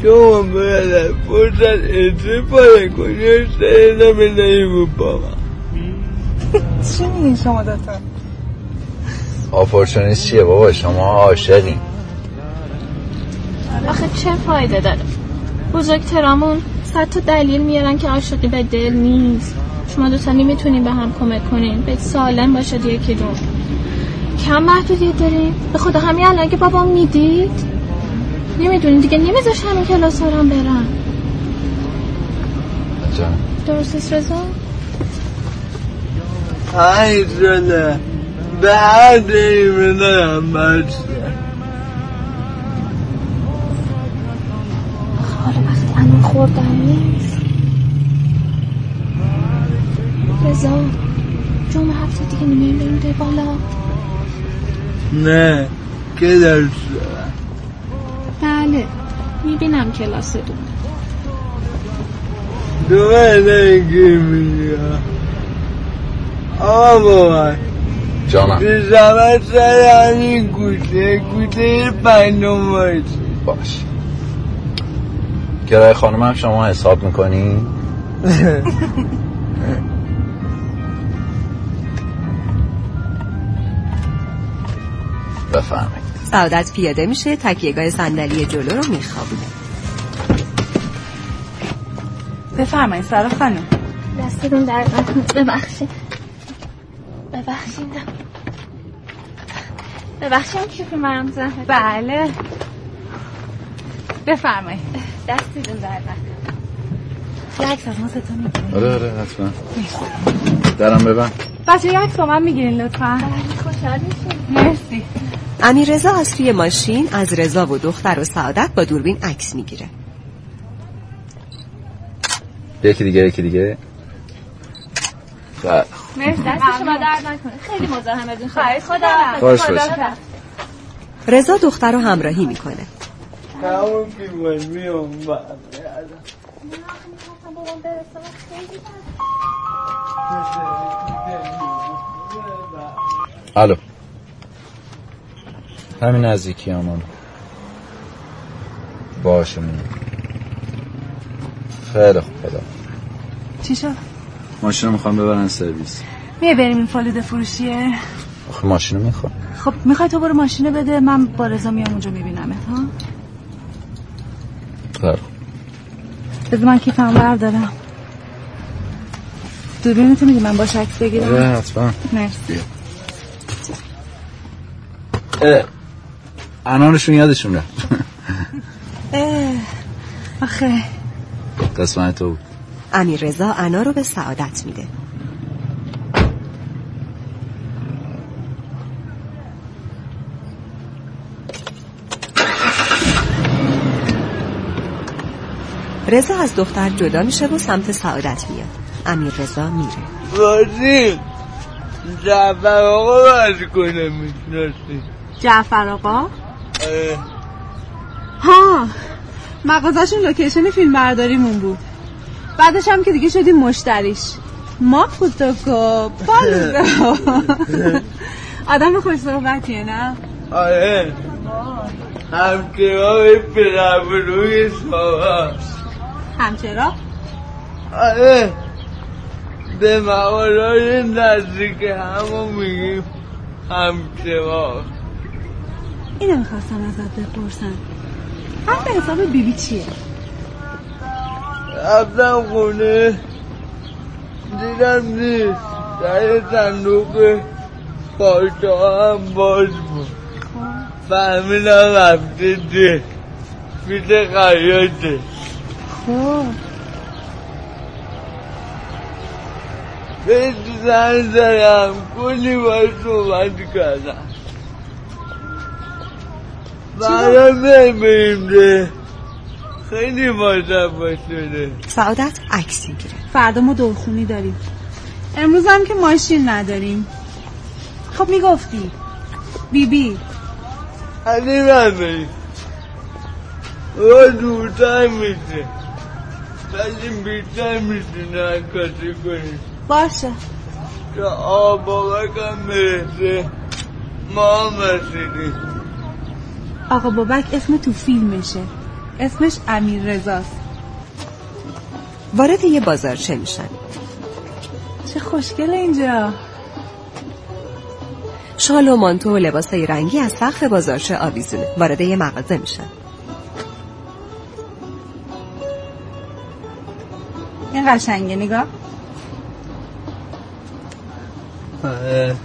شما باید فرصت استفاده کنی و سرینا بدهی رو با من. چی میگین شما دوتا؟ آپورچونیست چیه بابا؟ شما عاشقی آخه چه فایده داره؟ بزرگترامون صد تا دلیل میارن که عاشقی به دل نیست. شما دوتا نمی‌تونین به هم کمک کنین. به سالم باشه یکی دو کم محدودیت داریم به خدا همین الان که بابام می‌دید؟ نمی‌دونین دیگه نمیذاش همین کلاس هم برم جان. درست رضا؟ ای شده به هر دیمه هم خوردن نیست رضا جمعه هفته دیگه بریم ده بالا نه که درس دارم بله می‌بینم کلاس دو. دوباره نگی میگم. آقا بابا. جانم. به زمان سر همین گوشه گوشه پنجم باشی باش. کرای خانم هم شما حساب می‌کنی؟ بفرمایید. سعادت پیاده میشه تکیهگاه صندلی جلو رو میخوابونه. بفرمایید سارا خانم. دستتون در نکنه ببخشید. ببخشید. ببخشید کیفی مرم زهر بله. بفرمایید. دستتون در نکنه یه عکس از ما ستا می‌گیرین آره آره حتما. درم ببن. بچه یه عکس با من می‌گیرین لطفا. خوشحال میشیم. مرسی. امیر رضا از توی ماشین از رضا و دختر و سعادت با دوربین عکس می‌گیره. یکی دیگه یکی دیگه. خب. مرسی. دست شما درد نکنه. خیلی مزاحمتون خواهش خدا باشی. رضا دختر رو همراهی می‌کنه. همون که من میام الو همین نزدیکی همون باشه میام خیلی خوب خدا. چی شد؟ ماشین رو می‌خوام ببرن سرویس. میه بریم این فالوده فروشیه؟ آخه ماشین رو می‌خوام. خب می‌خوای تو برو ماشینه بده من با رضا میام اونجا میبینمت ها خیلی بذار من کیفم بردارم. دوربینتو میدی؟ من باش عکس آره بگیرم حتما. مرسی. اه، انانشون یادشون رفت اه، آخه. قسمت تو. بود امیر رضا انا رو به سعادت میده. رضا از دختر جدا میشه و سمت سعادت میاد. امیر رضا میره. بازی. جعفر آقا کنه می‌شناسی جعفر آقا؟ ها مغازشون لوکیشن فیلم برداریمون بود. بعدش هم که دیگه شدیم مشتریش. ما فوتوکو پالوزا آدم خوش صحبتیه نه؟ آره. همچنان پدر روی ساها همچرا؟ آره. به موارای نزدیک همون میگیم همچنان اینو می‌خواستم ازت بپرسم. حرف حساب بیبی چیه؟ رفتم خونه. دیدم نیست. در صندوق پارچه هم باز بود. فهمیدم رفته ده پیش خیاطه. خب به زن زدم کلی باید صحبت کردم بعدا بریم ده خیلی مصفا شده سعادت عکس می‌گیره. فردا ما دورخونی داریم. امروز هم که ماشین نداریم. خب می‌گفتی. بیبی. علی ببین. او دورتر میشه. ولی بیشتر می‌تونه کسی کنی باشه تا آب بابکم برسه ما هم رسیدیم آقا بابک اسم تو فیلمشه اسمش امیر رزاست وارد یه بازارچه میشن چه خوشگل اینجا شال و مانتو و لباسای رنگی از سقف بازارچه آویزونه وارد یه مغازه میشن این قشنگه نگاه. آره.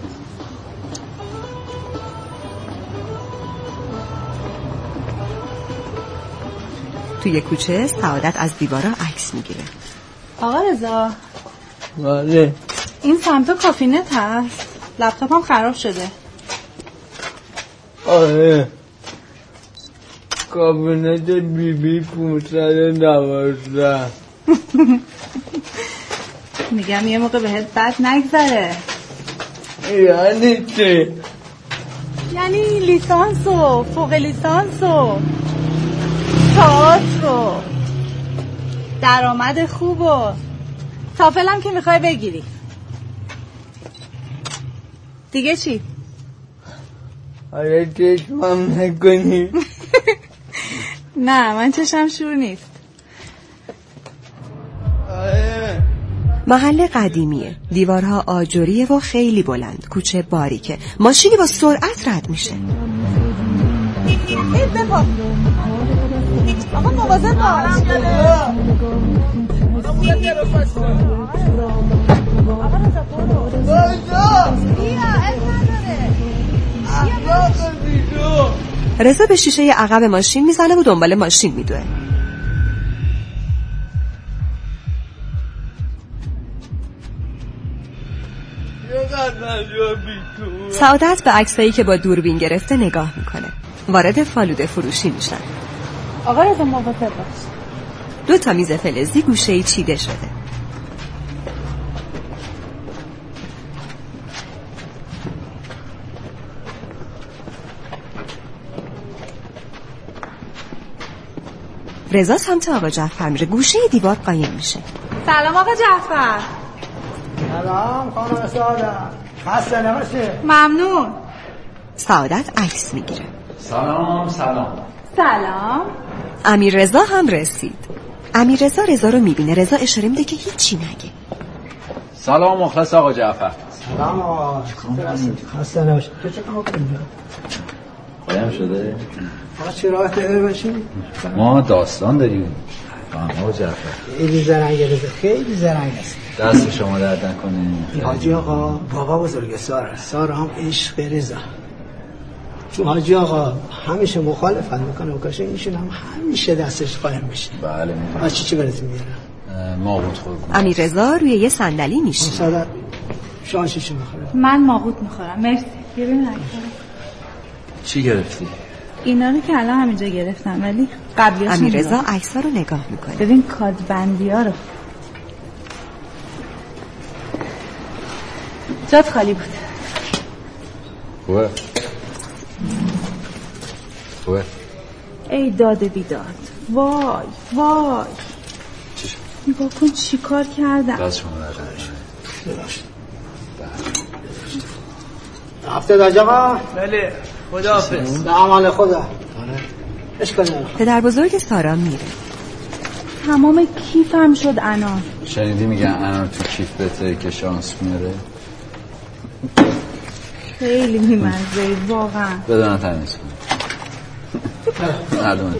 توی کوچه سعادت از دیوارا عکس می‌گیره. آقا رضا. بله. این سمت کافینت هست. لپتاپم خراب شده. آره. کابینت بی بی پونسد دوازده. میگم یه موقع بهت بد نگذره. یعنی چه یعنی لیسانس و فوق لیسانس و تئاتر و درآمد خوب و تافلم که می‌خوای بگیری. دیگه چی؟ آره چشمم نکنی. نه من چشم شور نیست. محل قدیمیه. دیوارها آجریه و خیلی بلند. کوچه باریکه. ماشینی با سرعت رد میشه. این بپا آقا مواظب باش. رضا به شیشه عقب ماشین می‌زنه و دنبال ماشین میدوه. سعادت به عکسایی که با دوربین گرفته نگاه می‌کنه. وارد فالوده فروشی میشن. آقا رضا مواظب باش دو تا میز فلزی گوشه چیده شده. رضا سمت آقا جعفر میره. گوشه دیوار قایم میشه. سلام آقا جعفر. سلام خانم سعادت خسته نباشه ممنون. سعادت عکس می‌گیره. سلام سلام. سلام. امیر رضا هم رسید. امیر رضا رضا رو می‌بینه. رضا اشاره میده که هیچی نگه. سلام مخلص آقا جعفر. سلام آقا. خسته نباشه تو چه کار شده. آقا چی راه داره باشی. ما داستان داریم. آقا جعفر. خیلی زرنگ خیلی زرنگ است. دست شما درد نکنه. حاجی آقا بابا بزرگ سارا سارا هم عشق رضا. چون حاجی آقا همیشه مخالفت می‌کنه و کاشه ایشون هم همیشه دستش قایم میشه بله از چی چی براتون میارم؟ ما بود خود امیر رضا روی یه صندلی میشه سعادت شما چی چی می‌خوره من ماغوت می‌خورم. مرسی. عکس‌ها. چی گرفتی؟ اینا رو که الان همینجا گرفتم ولی قبلی امیر رضا عکس‌ها رو نگاه می‌کنه. ببین کادبندی ها رو. جات خالی بود. خوبه؟ خوبه؟ ای داد بیداد. وای وای. نگاه کن چی کار کردم. دست شما هفته داج آقا بله خداحافظ. به امان خدا نداره. پدر بزرگ سارا میره. تمام کیفم شد انان شنیدی میگن انار تو کیف بته که شانس میاره؟ خیلی میمزه واقعا. بدون تمیز کن. مردم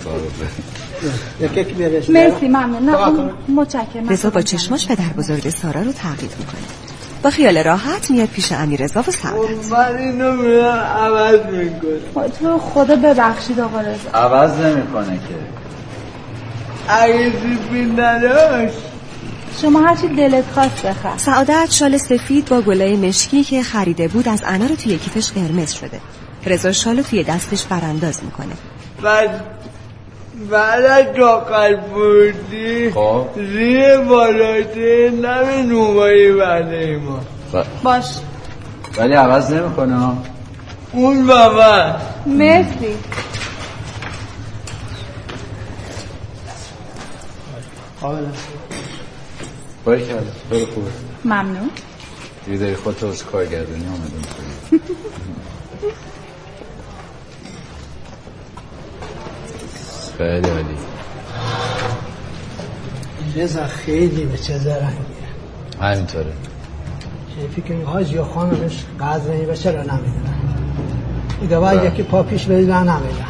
یکی بیارش مرسی ممنون. نه متشکرم. رضا با چشماش پدر بزرگ سارا رو تعقیب می‌کنه. با خیال راحت میاد پیش امیر رضا و سعادت. من اینو میرم عوض می‌کنم تو خدا ببخشید آقا رضا. عوض نمی‌کنه که. اگه سیبی نداشت. شما هرچی دلت خواست بخر. سعادت شال سفید با گلای مشکی که خریده بود از انار توی کیفش قرمز شده. رضا شالو توی دستش برانداز می‌کنه. بعد بعد از آخر بودی خب. زیر بالاته نمی نوبایی بعد ما. باش. ولی عوض نمی‌کنه. اون بابا. مرسی. باری کرده خیلی خوبه ممنون. دیگه داری خودت از کارگردانی آمده می‌کنی. خیلی عالی. رضا خیلی به چه زرنگی همینطوره. چه فکر حاجی خانمش قدر به چرا نمی‌دونن دیگه باید یکی پا پیش بدید من نمیدن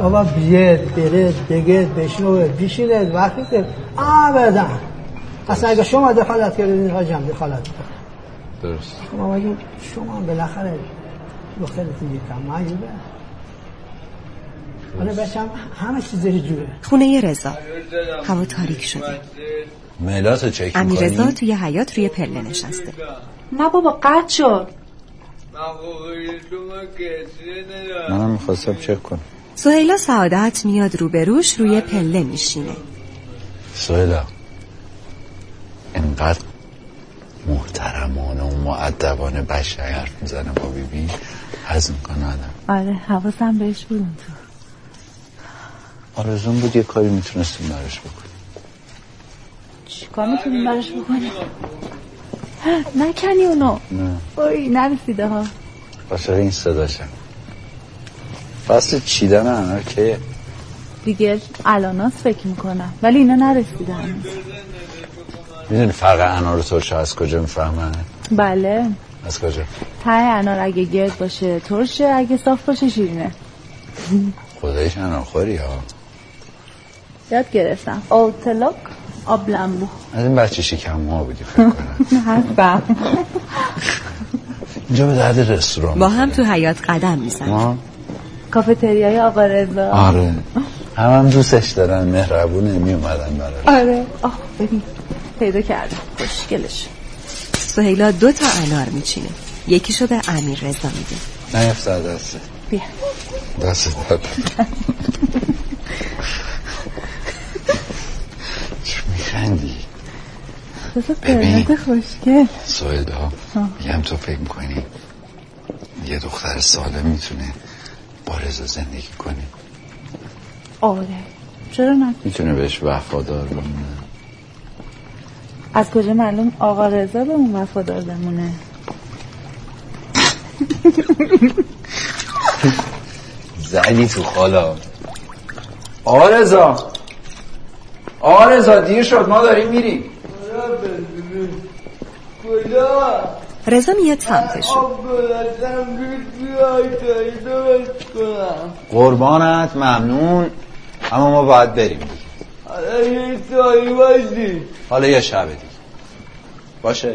بابا بیاد برید بگید بشنوه بیشینید وقتی که ابدا اصلا اگه شما دخالت کردید حاجی هم دخالت کرد درست. باید شما هم بالاخره دخترتون یکم معیوبه حالا بچم همه چیز جوره. خونه رضا. هوا تاریک شده. میلات چک امیر رضا می‌کنی؟ توی حیات روی پله نشسته. نه بابا قطع شد. منم می‌خواستم چک کنم. سهیلا سعادت میاد روبروش روی پله میشینه. سهیلا انقدر محترمانه و معدبانه بشر حرف می‌زنه با بیبی. از می‌کنه آدم. آره حواسم بهش بود اون تو. آرزون بود یه کاری می‌تونستیم براش بکنیم. چیکار می‌تونیم براش بکنیم؟ نکنی اونو. نه. اوی نرسیده ها. باشر این صداشم. فصل چیدن انار که دیگه الاناس فکر می‌کنم. ولی اینا نرسیده هنوز. می‌دونی فرق انار و ترش از کجا می‌فهمن؟ بله. از کجا؟ ته انار اگه گرد باشه ترشه اگه صاف باشه شیرینه. خدایش انار خوری ها. یاد گرفتم. اوتلاک آب لمبو از این بچه شکم ما بودی فکر کنم. هستم اینجا به درد رستوران با هم تو حیات قدم میزن کافتریای آقا رضا آره. هم هم دوستش دارن مهربونه می اومدن برای. آره. آه ببین. پیدا کردم. خوشگلش. سهیلا دو تا انار میچینه. یکیشو به امیر رضا میده نیفت دسته بیا. دست داد چه میخندی ببین. قرمز خوشگل. سویدا. میگم تو فکر می‌کنی یه دختر سالم می‌تونه با رضا زندگی کنه؟ آره. چرا نه؟ می‌تونه بهش وفادار بمونه. از کجا معلوم آقا رضا به اون وفادار بمونه؟ زنی تو خالا. آرزا! آرزا دیر شد. ما داریم میریم. رضا میاد سمتشون کنم. قربانت ممنون. اما ما باید بریم حالا یه شب دیگه. باشه.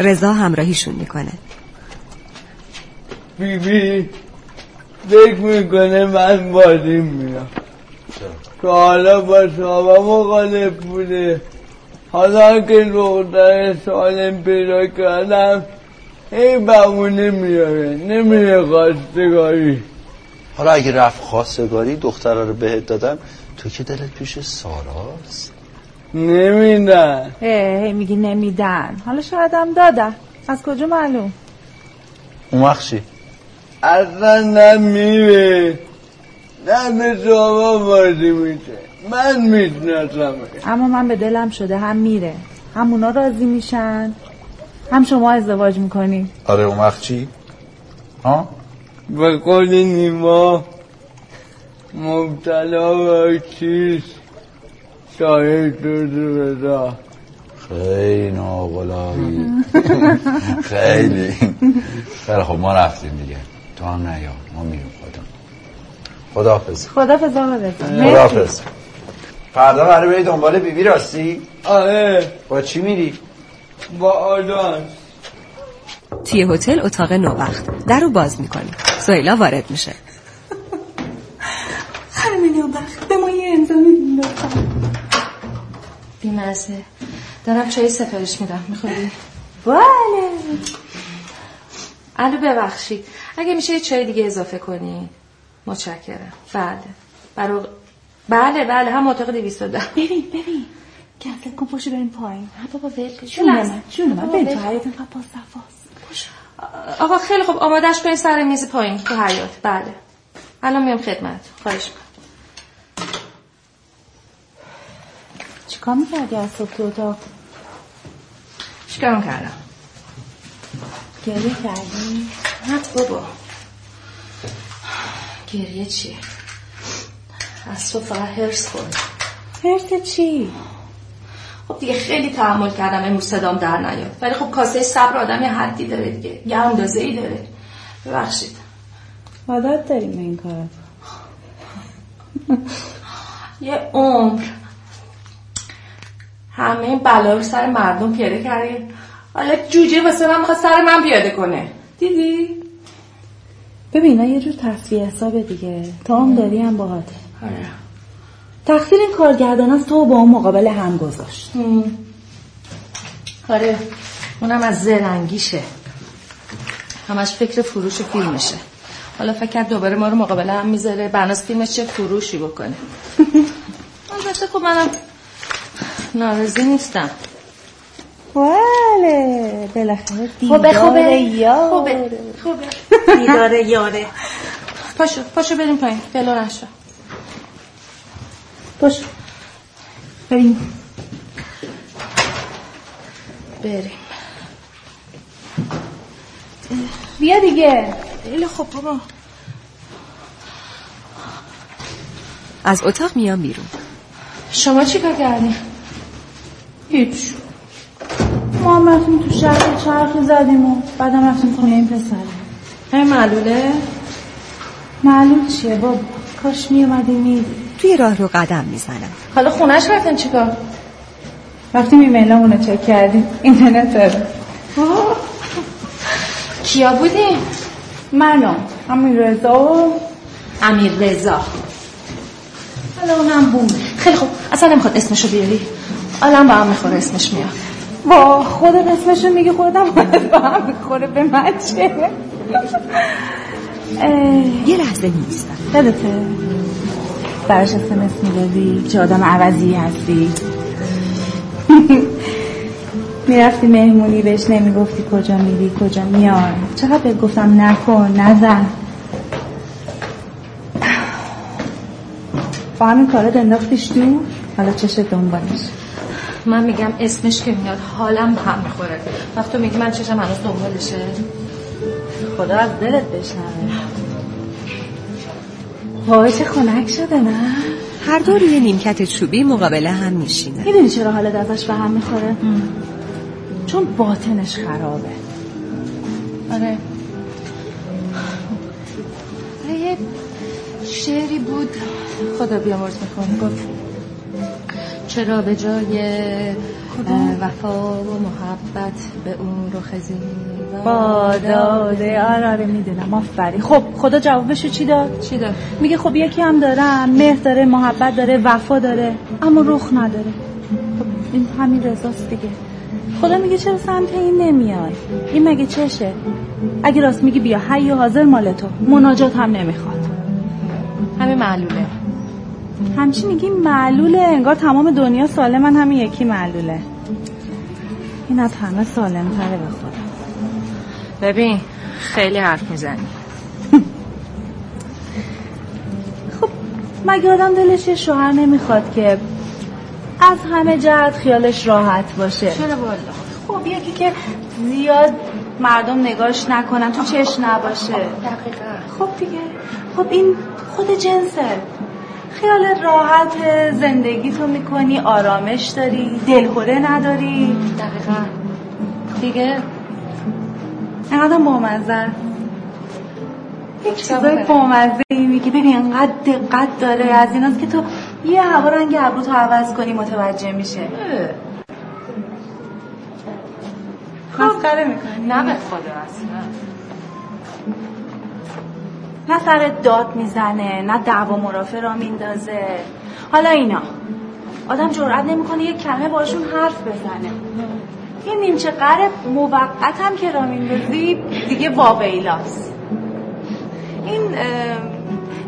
رضا همراهیشون می‌کنه. بی بی فکر می‌کنه من بازی میرم. که حالا با شما مخالف بوده. حالا که دختر سالم پیدا کردم این بمونه میاره نمیره خواستگاری. حالا اگه رفت خواستگاری دخترها رو بهت دادن تو که دلت پیش ساراست. نمیدن. هی هی میگی نمیدن. حالا شاید هم دادن. از کجا معلوم؟ اون وقت چی؟ اصلا نمیره نه به شما بازی میشه. من می‌شناسم اما من به دلم شده هم میره. هم اونا راضی میشن هم شما ازدواج می‌کنی. آره اون وقت چی؟ ها؟ به قول نیما مبتلا به چیز شاید دور رضا خیلی ناقلایی خیلی. خیلی خب ما رفتیم دیگه. تو هم نیا ما میریم خودم خداحافظ. خدا فضا رضا. خداحافظ. فردا برای بری دنبال بیبی راستی؟ آره. با چی میری؟ با آدم توی هتل اتاق نوبخت. در رو باز می‌کنه سهیلا وارد میشه. خانم نوبخت به ما یه امضا میدین لطفا. بیمزه. دارم چای سفارش میدم. می‌خوری؟ بله. الو ببخشید. اگه میشه یه چای دیگه اضافه کنی. متشکرم. بله. برای بله بله هم اتاق 210 ببین ببین. کنسل کن پاشو بریم پایین. نه بابا ول کن. جون من جون من. تو کن. حیات اینقدر صفاست آقا خیلی خوب. آمادش کنید سر میز پایین تو حیات بله. الان میام خدمت خواهش چیکار می‌کردی از صبح تو اتاق؟ چیکار کردم گریه کردی؟ نه بابا. گریه چیه؟ از صبح فقط هرس خورد. هرت چی؟ خب دیگه خیلی تحمل کردم امروز صدام در نیاد. ولی خب کاسه صبر آدم یه حدی داره دیگه. یه اندازه ای داره. ببخشید. عادت داریم به این کار یه عمر. همه این بلا رو سر مردم پیاده کردیم. حالا جوجه واسه من می‌خواد سر من پیاده کنه. دیدی؟ ببین یه جور تصفیه حساب دیگه. تا هم داری هم باهاته آره. تقصیر این کارگردان از تو با اون مقابل هم گذاشت. آره اونم از زرنگیشه همش فکر فروش فیلمشه. حالا فکر دوباره ما رو مقابل هم می‌ذاره. بناس فیلمش چه فروشی بکنه. البته خب منم ناراضی نیستم. بله بالاخره خوبه دیدار خوبه یار خوبه خوبه دیدار یاره. پاشو پاشو بریم پایین. فلو نشو باش بریم. بریم. بیا دیگه. خیلی خوب بابا. از اتاق میام بیرون. شما چیکار کردین هیچ. ما هم رفتیم تو شهر چرخ زدیم و بعدم رفتیم خونه این پسره همین معلوله؟ معلوم چیه بابا؟ کاش می اومدی می توی راه رو قدم می‌زنم. حالا خونش رفتن چیکار؟ رفتیم ایمیلامون رو چک کردیم. اینترنت داره. کیا بودین؟ منو. همین رضا و امیر رضا حالا اونم بومه خیلی خوب. اصلا نمی‌خواد اسمشو بیاری. الان با هم می‌خوره اسمش میاد. با خودت اسمشو میگی خودم با هم می‌خوره. به من چه؟ اه، یه لحظه نیستم یادته براش اسمس می‌دادی چه آدم عوضی هستی؟ می‌رفتی مهمونی بهش نمی‌گفتی کجا میری کجا میای؟ چقدر بهت گفتم نکن نزن. با همین کارت انداختیش دور؟ حالا چشه دنبالش من میگم اسمش که میاد حالم به هم می‌خوره. وقت تو میگی من چشم هنوز دنبالشه؟ خدا از دلت بشنوه. چه خنک شده نه؟ هر دو روی نیمکت چوبی مقابل هم میشینه. می‌دونی چرا حالت ازش به هم می‌خوره؟ چون باطنش خرابه. آره. آره، یه شعری بود. خدا بیامرز می‌کنه گفت چرا به جای وفا و محبت به اون رو خزیبا با داده آره آره می‌دونم. آفری خب خدا جوابشو چی داد؟ چی داد؟ میگه خب یکی هم دارم مهر داره محبت داره وفا داره اما رخ نداره. خب این همین رضاست دیگه. خدا میگه چرا سمت این نمیای؟ این مگه چشه؟ اگه راست میگی بیا حی و حاضر مال تو. مناجات هم نمی‌خواد. همین معلوله همچی میگی معلوله انگار تمام دنیا سالمن همین یکی معلوله. این از همه سالم تره به خدا. ببین خیلی حرف می‌زنی. مگه آدم دلش یه شوهر نمی‌خواد که از همه جهت خیالش راحت باشه؟ چرا والا خب یکی که زیاد مردم نگاش نکنن تو چش نباشه. دقیقا. خب دیگه. خب این خود جنسه. خیال راحت زندگی تو می‌کنی آرامش داری دلهوره نداری. دقیقا. دیگه؟ اینقدر بامزه. یک چیزای. بامزه ای میگی. ببین انقدر دقت داره. از ایناست که تو یه هوا رنگ ابرو تو عوض کنی متوجه میشه. مسخره می‌کنی. نه به خدا اصلا. نه سر داد می‌زنه نه دعوا مرافع را میندازه. حالا اینا. آدم جرئت نمی‌کنه یه کلمه باشون حرف بزنه. یه نیمچه قره موقت هم که را میندازی دیگه واویلاست این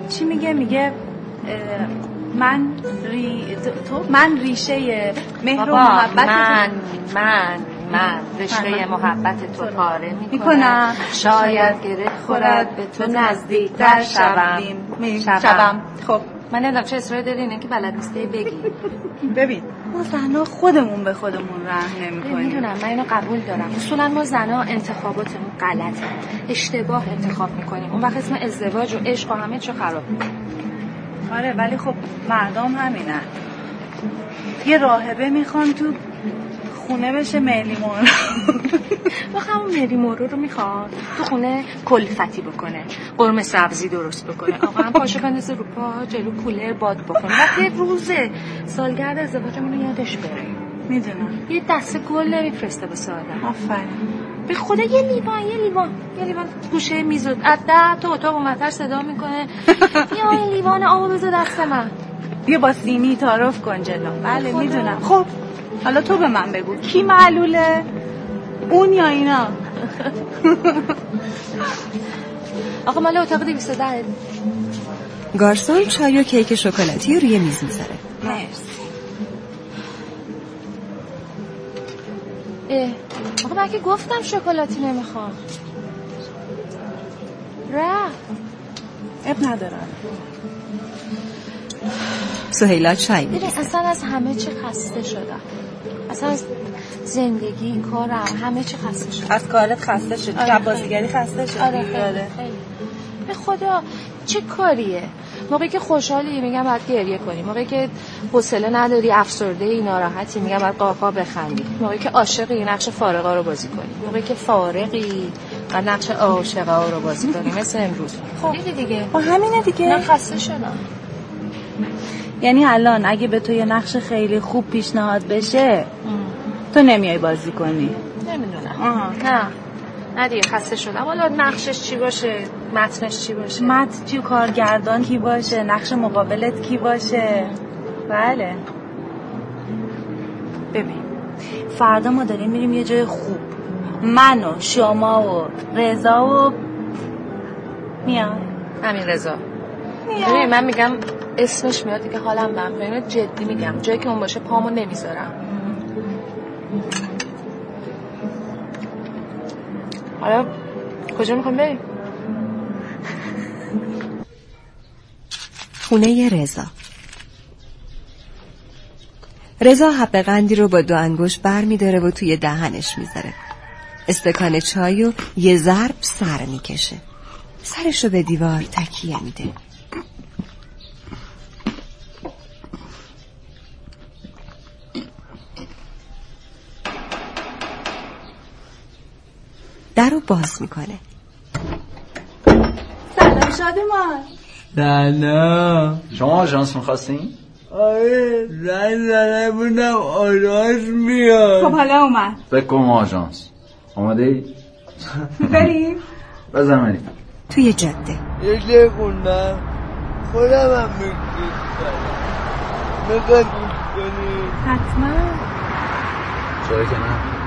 چی میگه؟ میگه من ری... تو- من ریشه مهر و محبت من من. من رشته. محبت تو پاره می‌کنم. شاید گره خورد به تو نزدیکتر شوم. می- شوم. خب. من نمی‌دونم چه اصراری داری اینه که بلد نیستی بگی. ببین. ما زنها خودمون به خودمون رحم نمی می‌دونم. من اینو قبول دارم. اصولا ما زنها انتخاباتمون غلطه. اشتباه انتخاب می‌کنیم. اون وقت اسم ازدواج و عشق و همه چی خراب آره ولی خب مردم همینن. یه راهبه می‌خوان تو خونه بشه ملی مون ما همون مری مورو رو می‌خواد تو خونه کلفتی بکنه قرمه سبزی درست بکنه. آقا هم پاشو بندازه رو پا جلو کولر باد بکنه. وقتی روزه سالگرد ازدواجمون رو یادش بره. می‌دونم. یه دسته گل نمیفرسته به آدم آفرین. به خدا یه لیوان یه لیوان یه لیوان گوشه میزود از ده تا اتاق اونورتر صدا می‌کنه. این لیوان بذار دست من. بیا با سینی تعارف کن جلو. بله. می‌دونم. خب. حالا تو به من بگو. کی معلوله؟ اون یا اینا؟ آقا مال اتاق 210 گارسون چای و کیک شکلاتی رو روی میز می‌ذاره. مرسی. اه آقا من که گفتم شکلاتی نمی‌خوام. رفت. اب ندارم سهیلا چای میریزه اصلا از همه چی خسته شدم. اصلا زندگی کارم همه چی خسته شدم از کارت خسته شدی آره، بازیگری خسته شدی آره خیلی آره. خیلی. به خدا چه کاریه؟ موقعی که خوشحالی میگم باید گریه کنی. موقعی که حوصله نداری افسرده ای ناراحتی میگم باید قاقا بخندی. موقعی که عاشقی نقش فارغا رو بازی کنی. موقعی که فارغی و نقش عاشقا رو بازی کنی. مثل امروز. خب. دیگه دیگه. خب همینه دیگه. من خسته شدم. یعنی الان اگه به تو یه نقش خیلی خوب پیشنهاد بشه تو نمیای بازی کنی. نمی‌دونم. نه. نه دیگه خسته شدم. حالا نقشش چی باشه؟ متنش چی باشه؟ مت چی کارگردان کی باشه؟ نقش مقابلت کی باشه؟ بله. ببین فردا ما داریم میریم یه جای خوب. من و شما و رضا و میام همین رضا. من میگم اسمش میاد دیگه حالم به هم میاد. جدی میگم جایی که اون باشه پامو نمی‌ذارم. حالا کجا می‌خوام بریم؟ خونه رضا. رضا حب قندی رو با دو انگوش بر میداره و توی دهنش می‌ذاره. استکان چای و یه ضرب سر می‌کشه. سرش به دیوار تکیه میده. در رو باز می‌کنه. سلام شادمان. سلام. شما آژانس می‌خواستین؟ آره زن زنه بودم آژانس میاد. خب حالا اومد. فکر کنم آژانس. آماده ای؟ بریم. بزن بریم. توی جاده. یه شعر خوندم خودم هم می‌خواد کنی. حتما. چرا که نه.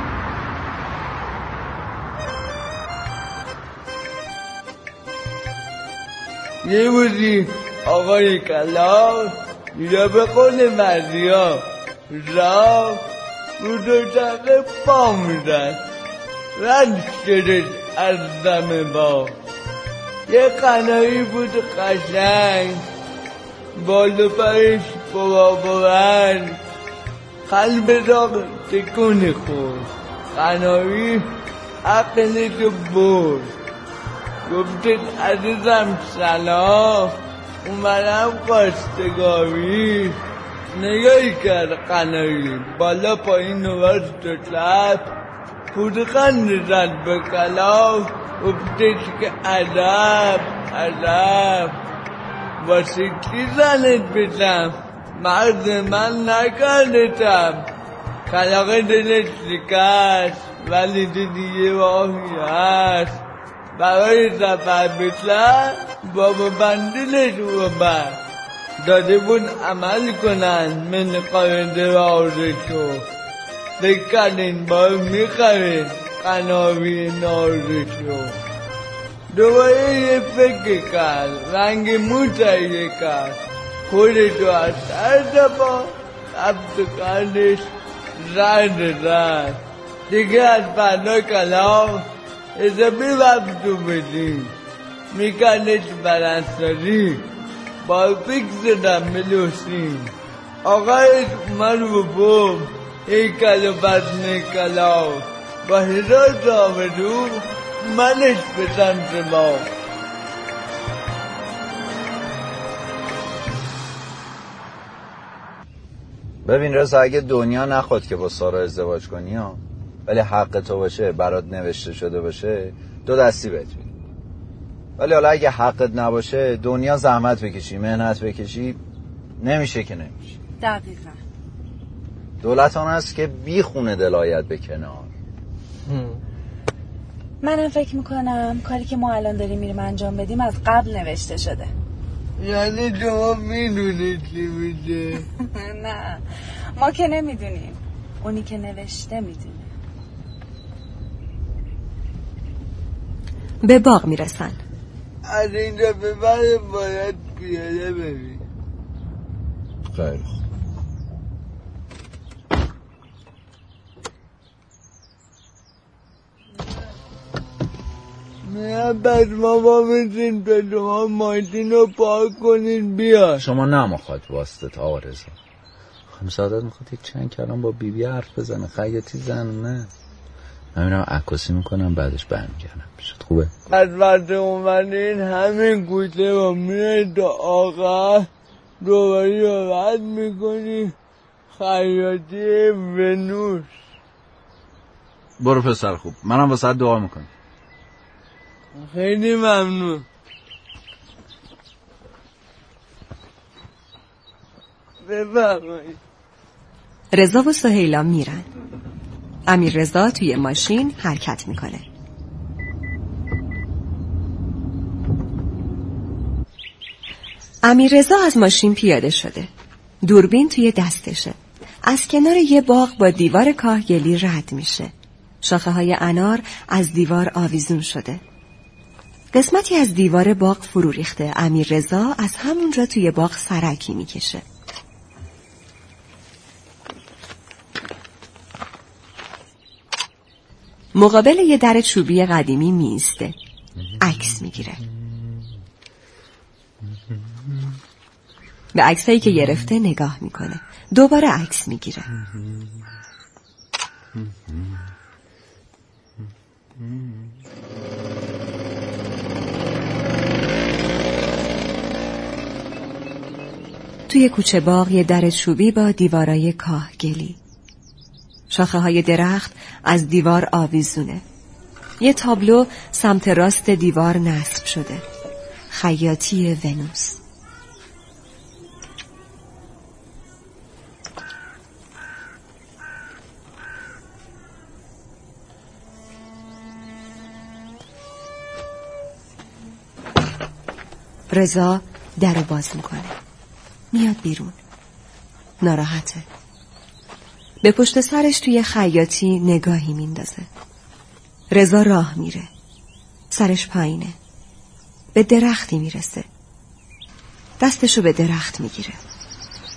یه آقای کلاس یا به قول مردیا را رو دوچرخه پا می‌زد. رد شده از دم با یه قنایی بود قشنگ. بال و پرش بابا بلند قلب داغ تکون خورد. قنایی عقلشو برد. گفتید عزیزم سلام. اومدم خواستگاری. نگاهی کرد قنایی. بالا پایین و وسط و چپ پودخند زد به کلاف گفتش که عذب عذب واسه کی زنت بدم مرد من نکردتم. کلاق دلش شکست ولی دیگه راهی هست. برای سفر بسر بابا بندیلش رو بر داده بود عمل کنن من قاید رازشو فکر کردین باید می‌خرین قناوی نازشو دوباره یه فکر کرد رنگ مو تهیه کرد خودتو از سر با قبض قندش زن زن دیگه از فردا کلام اضافه وقت تو بدیم میکنش برانساری با فکر زدم ملوسیم آقایش من رو بوم. ای کل و بدن کلا با هزار زامدو منش بزن ما ببین رضا اگه دنیا نخواد که با سارا ازدواج کنی ها. ولی حق تو باشه برات نوشته شده باشه دو دستی بهت ولی حالا اگه حقت نباشه دنیا زحمت بکشی مهنت بکشی نمیشه که نمیشه. دقیقا. دولت آن است که بی خونه دلایت به کنار. منم فکر می‌کنم کاری که ما الان داریم میریم انجام بدیم از قبل نوشته شده. یعنی شما می‌دونید چی میشه نه. ما که نمی‌دونیم. اونی که نوشته می‌دونه. به باغ می‌رسن. از اینجا به بعد باید پیاده ببین خیلی خوب نه پس ما با می‌تونیم تا شما ماشین رو پاک کنید بیا. شما نمخواد واسطه آقا رضا. خانم سعادت می‌خواد یک چند کلام با بیبی بی حرف بزنه؟ خیاطی زن نه. من میرم عکاسی می‌کنم بعدش برمیگردم. شد خوبه؟ از وقت اومدین همین کوچه با میره تا آقا. دوباری رو رد می‌کنی. خیاطی ونوس. برو پسر خوب. منم واسه دعا می‌کنم. خیلی ممنون. بفرمایید. رضا و سهیلا میرن. امیر رضا توی ماشین حرکت می‌کنه. امیر رضا از ماشین پیاده شده. دوربین توی دستشه. از کنار یه باغ با دیوار کاهگلی رد میشه. شاخه های انار از دیوار آویزون شده. قسمتی از دیوار باغ فرو ریخته. امیر رضا از همونجا توی باغ سرکی می‌کشه. مقابل یه در چوبی قدیمی میسته عکس می‌گیره. به عکسایی که گرفته نگاه می‌کنه. دوباره عکس می‌گیره. توی کوچه باغ یه در چوبی با دیوارای کاهگلی. شاخه های درخت از دیوار آویزونه. یه تابلو سمت راست دیوار نصب شده. خیاطی ونوس. رضا در باز می‌کنه. میاد بیرون. ناراحته. به پشت سرش توی خیاطی نگاهی میندازه. رضا راه میره. سرش پایینه. به درختی می‌رسه. دستشو به درخت می‌گیره.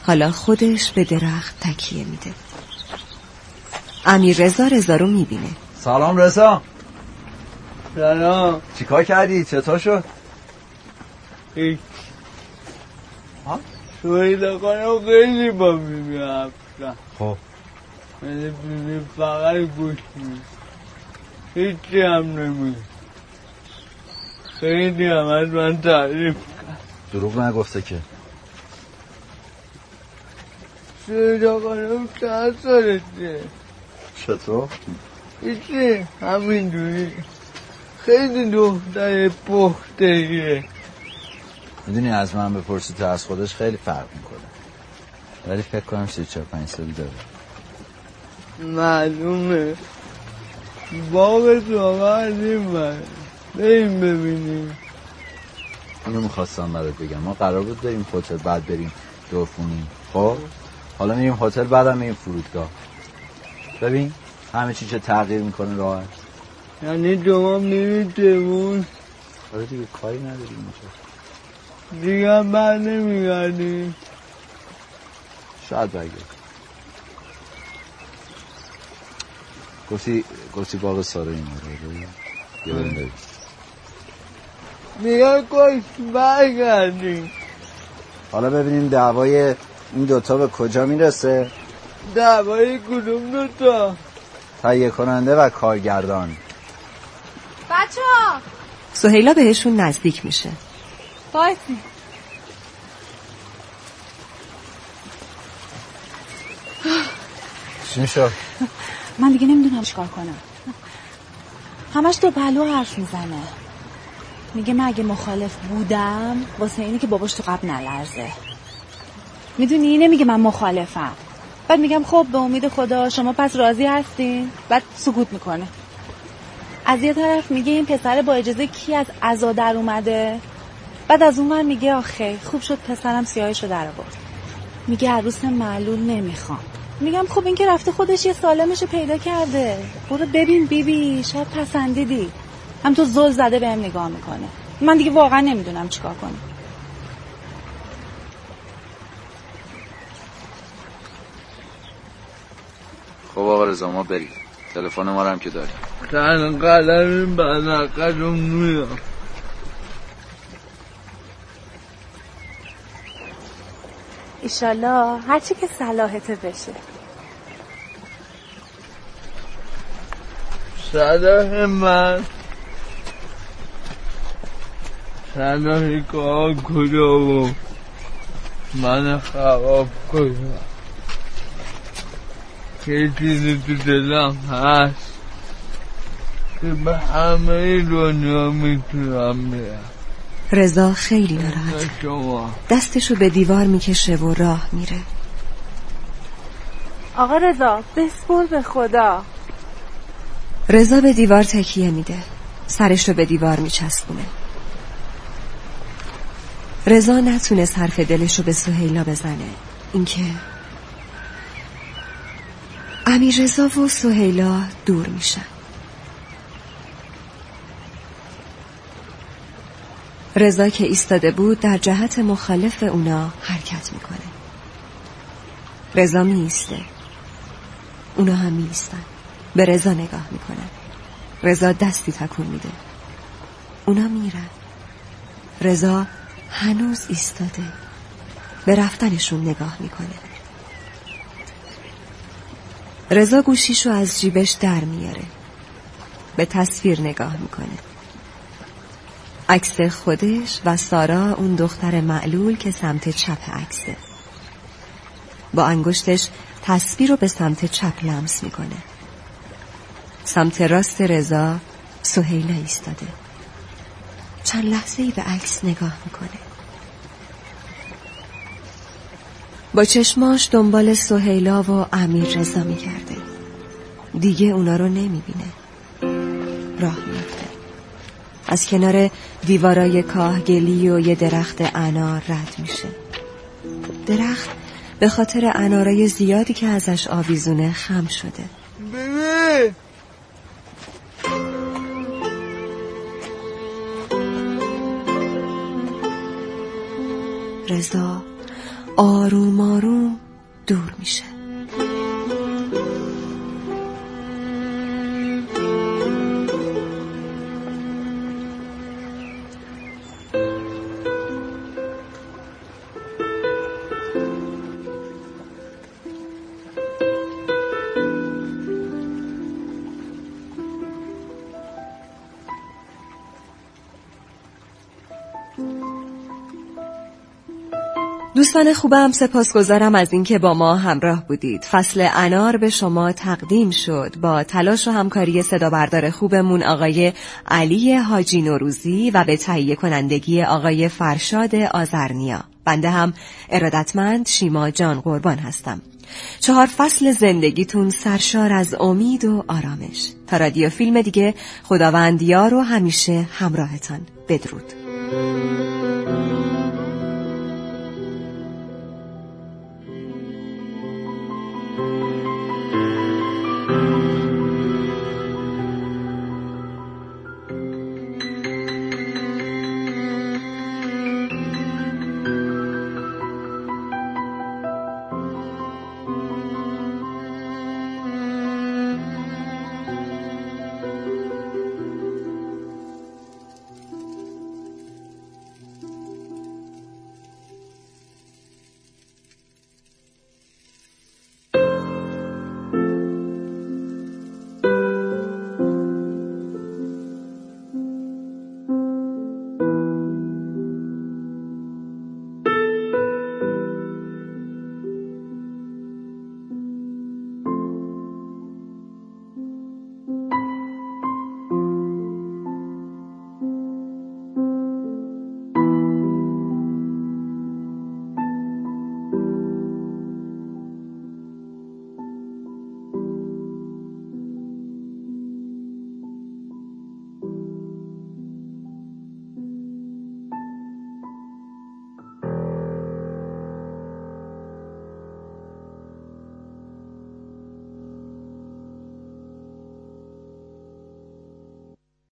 حالا خودش به درخت تکیه میده. امیر رضا رضا رو می‌بینه. سلام رضا. سلام. چیکار کردی؟ چطور شد؟ سویل خانم خیلی با بیبی هفتم خب. فقط گوش می هیچی هم نمی خیلی هم از من تعریف کرد دروغ نگفته که. سویل خانم چند سالته چطور؟ هیچی همین دوری خیلی دختر پخته می‌دونی از من بپرسی تو از خودش خیلی فرق می‌کنه. ولی فکر کنم سی چهار پنج سال داره. معلومه. باغ تو از این بر بریم ببینیم. اینو می‌خواستم برات بگم. ما قرار بود بریم هتل بعد بریم دورفونی خب؟ حالا میریم هتل بعدم میریم فرودگاه. ببین همه چی چه تغییر می‌کنه راحت. یعنی دوام میریم تمون آره دیگه کاری نداریم اینجا. دیگه بر نمیگردی شاید بگه گفتی گفتی باغ ساره این رو. یه بریم کش برگردی. حالا ببینیم دعوای این دوتا به کجا می‌رسه؟ دعوای کدوم دوتا؟ تهیه کننده و کارگردان. بچه ها! سهیلا بهشون نزدیک میشه. بایستی. چی شد؟ من دیگه نمی‌دونم چیکار کنم. همش تو بلو حرف می‌زنه. میگه من اگه مخالف بودم واسه اینه که باباش تو قبل نلرزه. می‌دونی؟ نمیگه من مخالفم. بعد میگم خب به امید خدا شما پس راضی هستین. بعد سکوت می‌کنه. از یه طرف میگه این پسر با اجازه کی از عزا در اومده؟ بعد از اون میگه آخه خوب شد پسرم سیاهشو در آورد. میگه عروس معلول نمی‌خوام. میگم خب این که رفته خودش یه سالمش پیدا کرده. برو ببین بیبی شاید پسندیدی. هم تو زل زده بهم نگاه می‌کنه. من دیگه واقعا نمی‌دونم چیکار کنم. خب آقا رضا ما بریم. تلفن ما رو هم که داریم. تن قلم بنقدم میام ایشالله هرچی که صلاحته بشه. صلاح من. صلاحی کار کجا و من خراب کنم. یه چیزی تو دلم هست که به همه دنیا می‌تونم برم. رضا خیلی ناراحت. دستشو به دیوار می‌کشه و راه میره. آقا رضا بسپر به خدا. رضا به دیوار تکیه میده. سرش رو به دیوار میچسبونه. رضا نتونست حرف دلش رو به سهیلا بزنه. اینکه امیر رضا و سهیلا دور میشن. رضا که ایستاده بود در جهت مخالف اونا حرکت می‌کنه. رضا میسته اونا هم میستن به رضا نگاه می‌کنن. رضا دستی تکون میده. اونا میرن. رضا هنوز ایستاده. به رفتنشون نگاه می‌کنه. رضا گوشیشو از جیبش در میاره. به تصویر نگاه می‌کنه. عکس خودش و سارا اون دختر معلول که سمت چپ عکسه. با انگشتش تصویر رو به سمت چپ لمس می‌کنه. سمت راست رضا سهیلا ایستاده. چند لحظه ای به عکس نگاه می‌کنه. با چشماش دنبال سهیلا و امیر رضا میگرده. دیگه اونا رو نمی‌بینه. راه میفته از کنار دیوارای کاهگلی و یه درخت انار رد میشه. درخت به خاطر انارای زیادی که ازش آویزونه خم شده. ببین رضا آروم آروم دور میشه. دوستان خوبم. سپاسگزارم از اینکه با ما همراه بودید. فصل انار به شما تقدیم شد. با تلاش و همکاری صدا بردار خوبمون آقای علی حاجی نوروزی و به تهیه کنندگی آقای فرشاد آزرنیا بنده هم ارادتمند شیما جان قربان هستم. چهار فصل زندگیتون سرشار از امید و آرامش. تا رادیو فیلم دیگه خداوند یار و همیشه همراهتان. بدرود.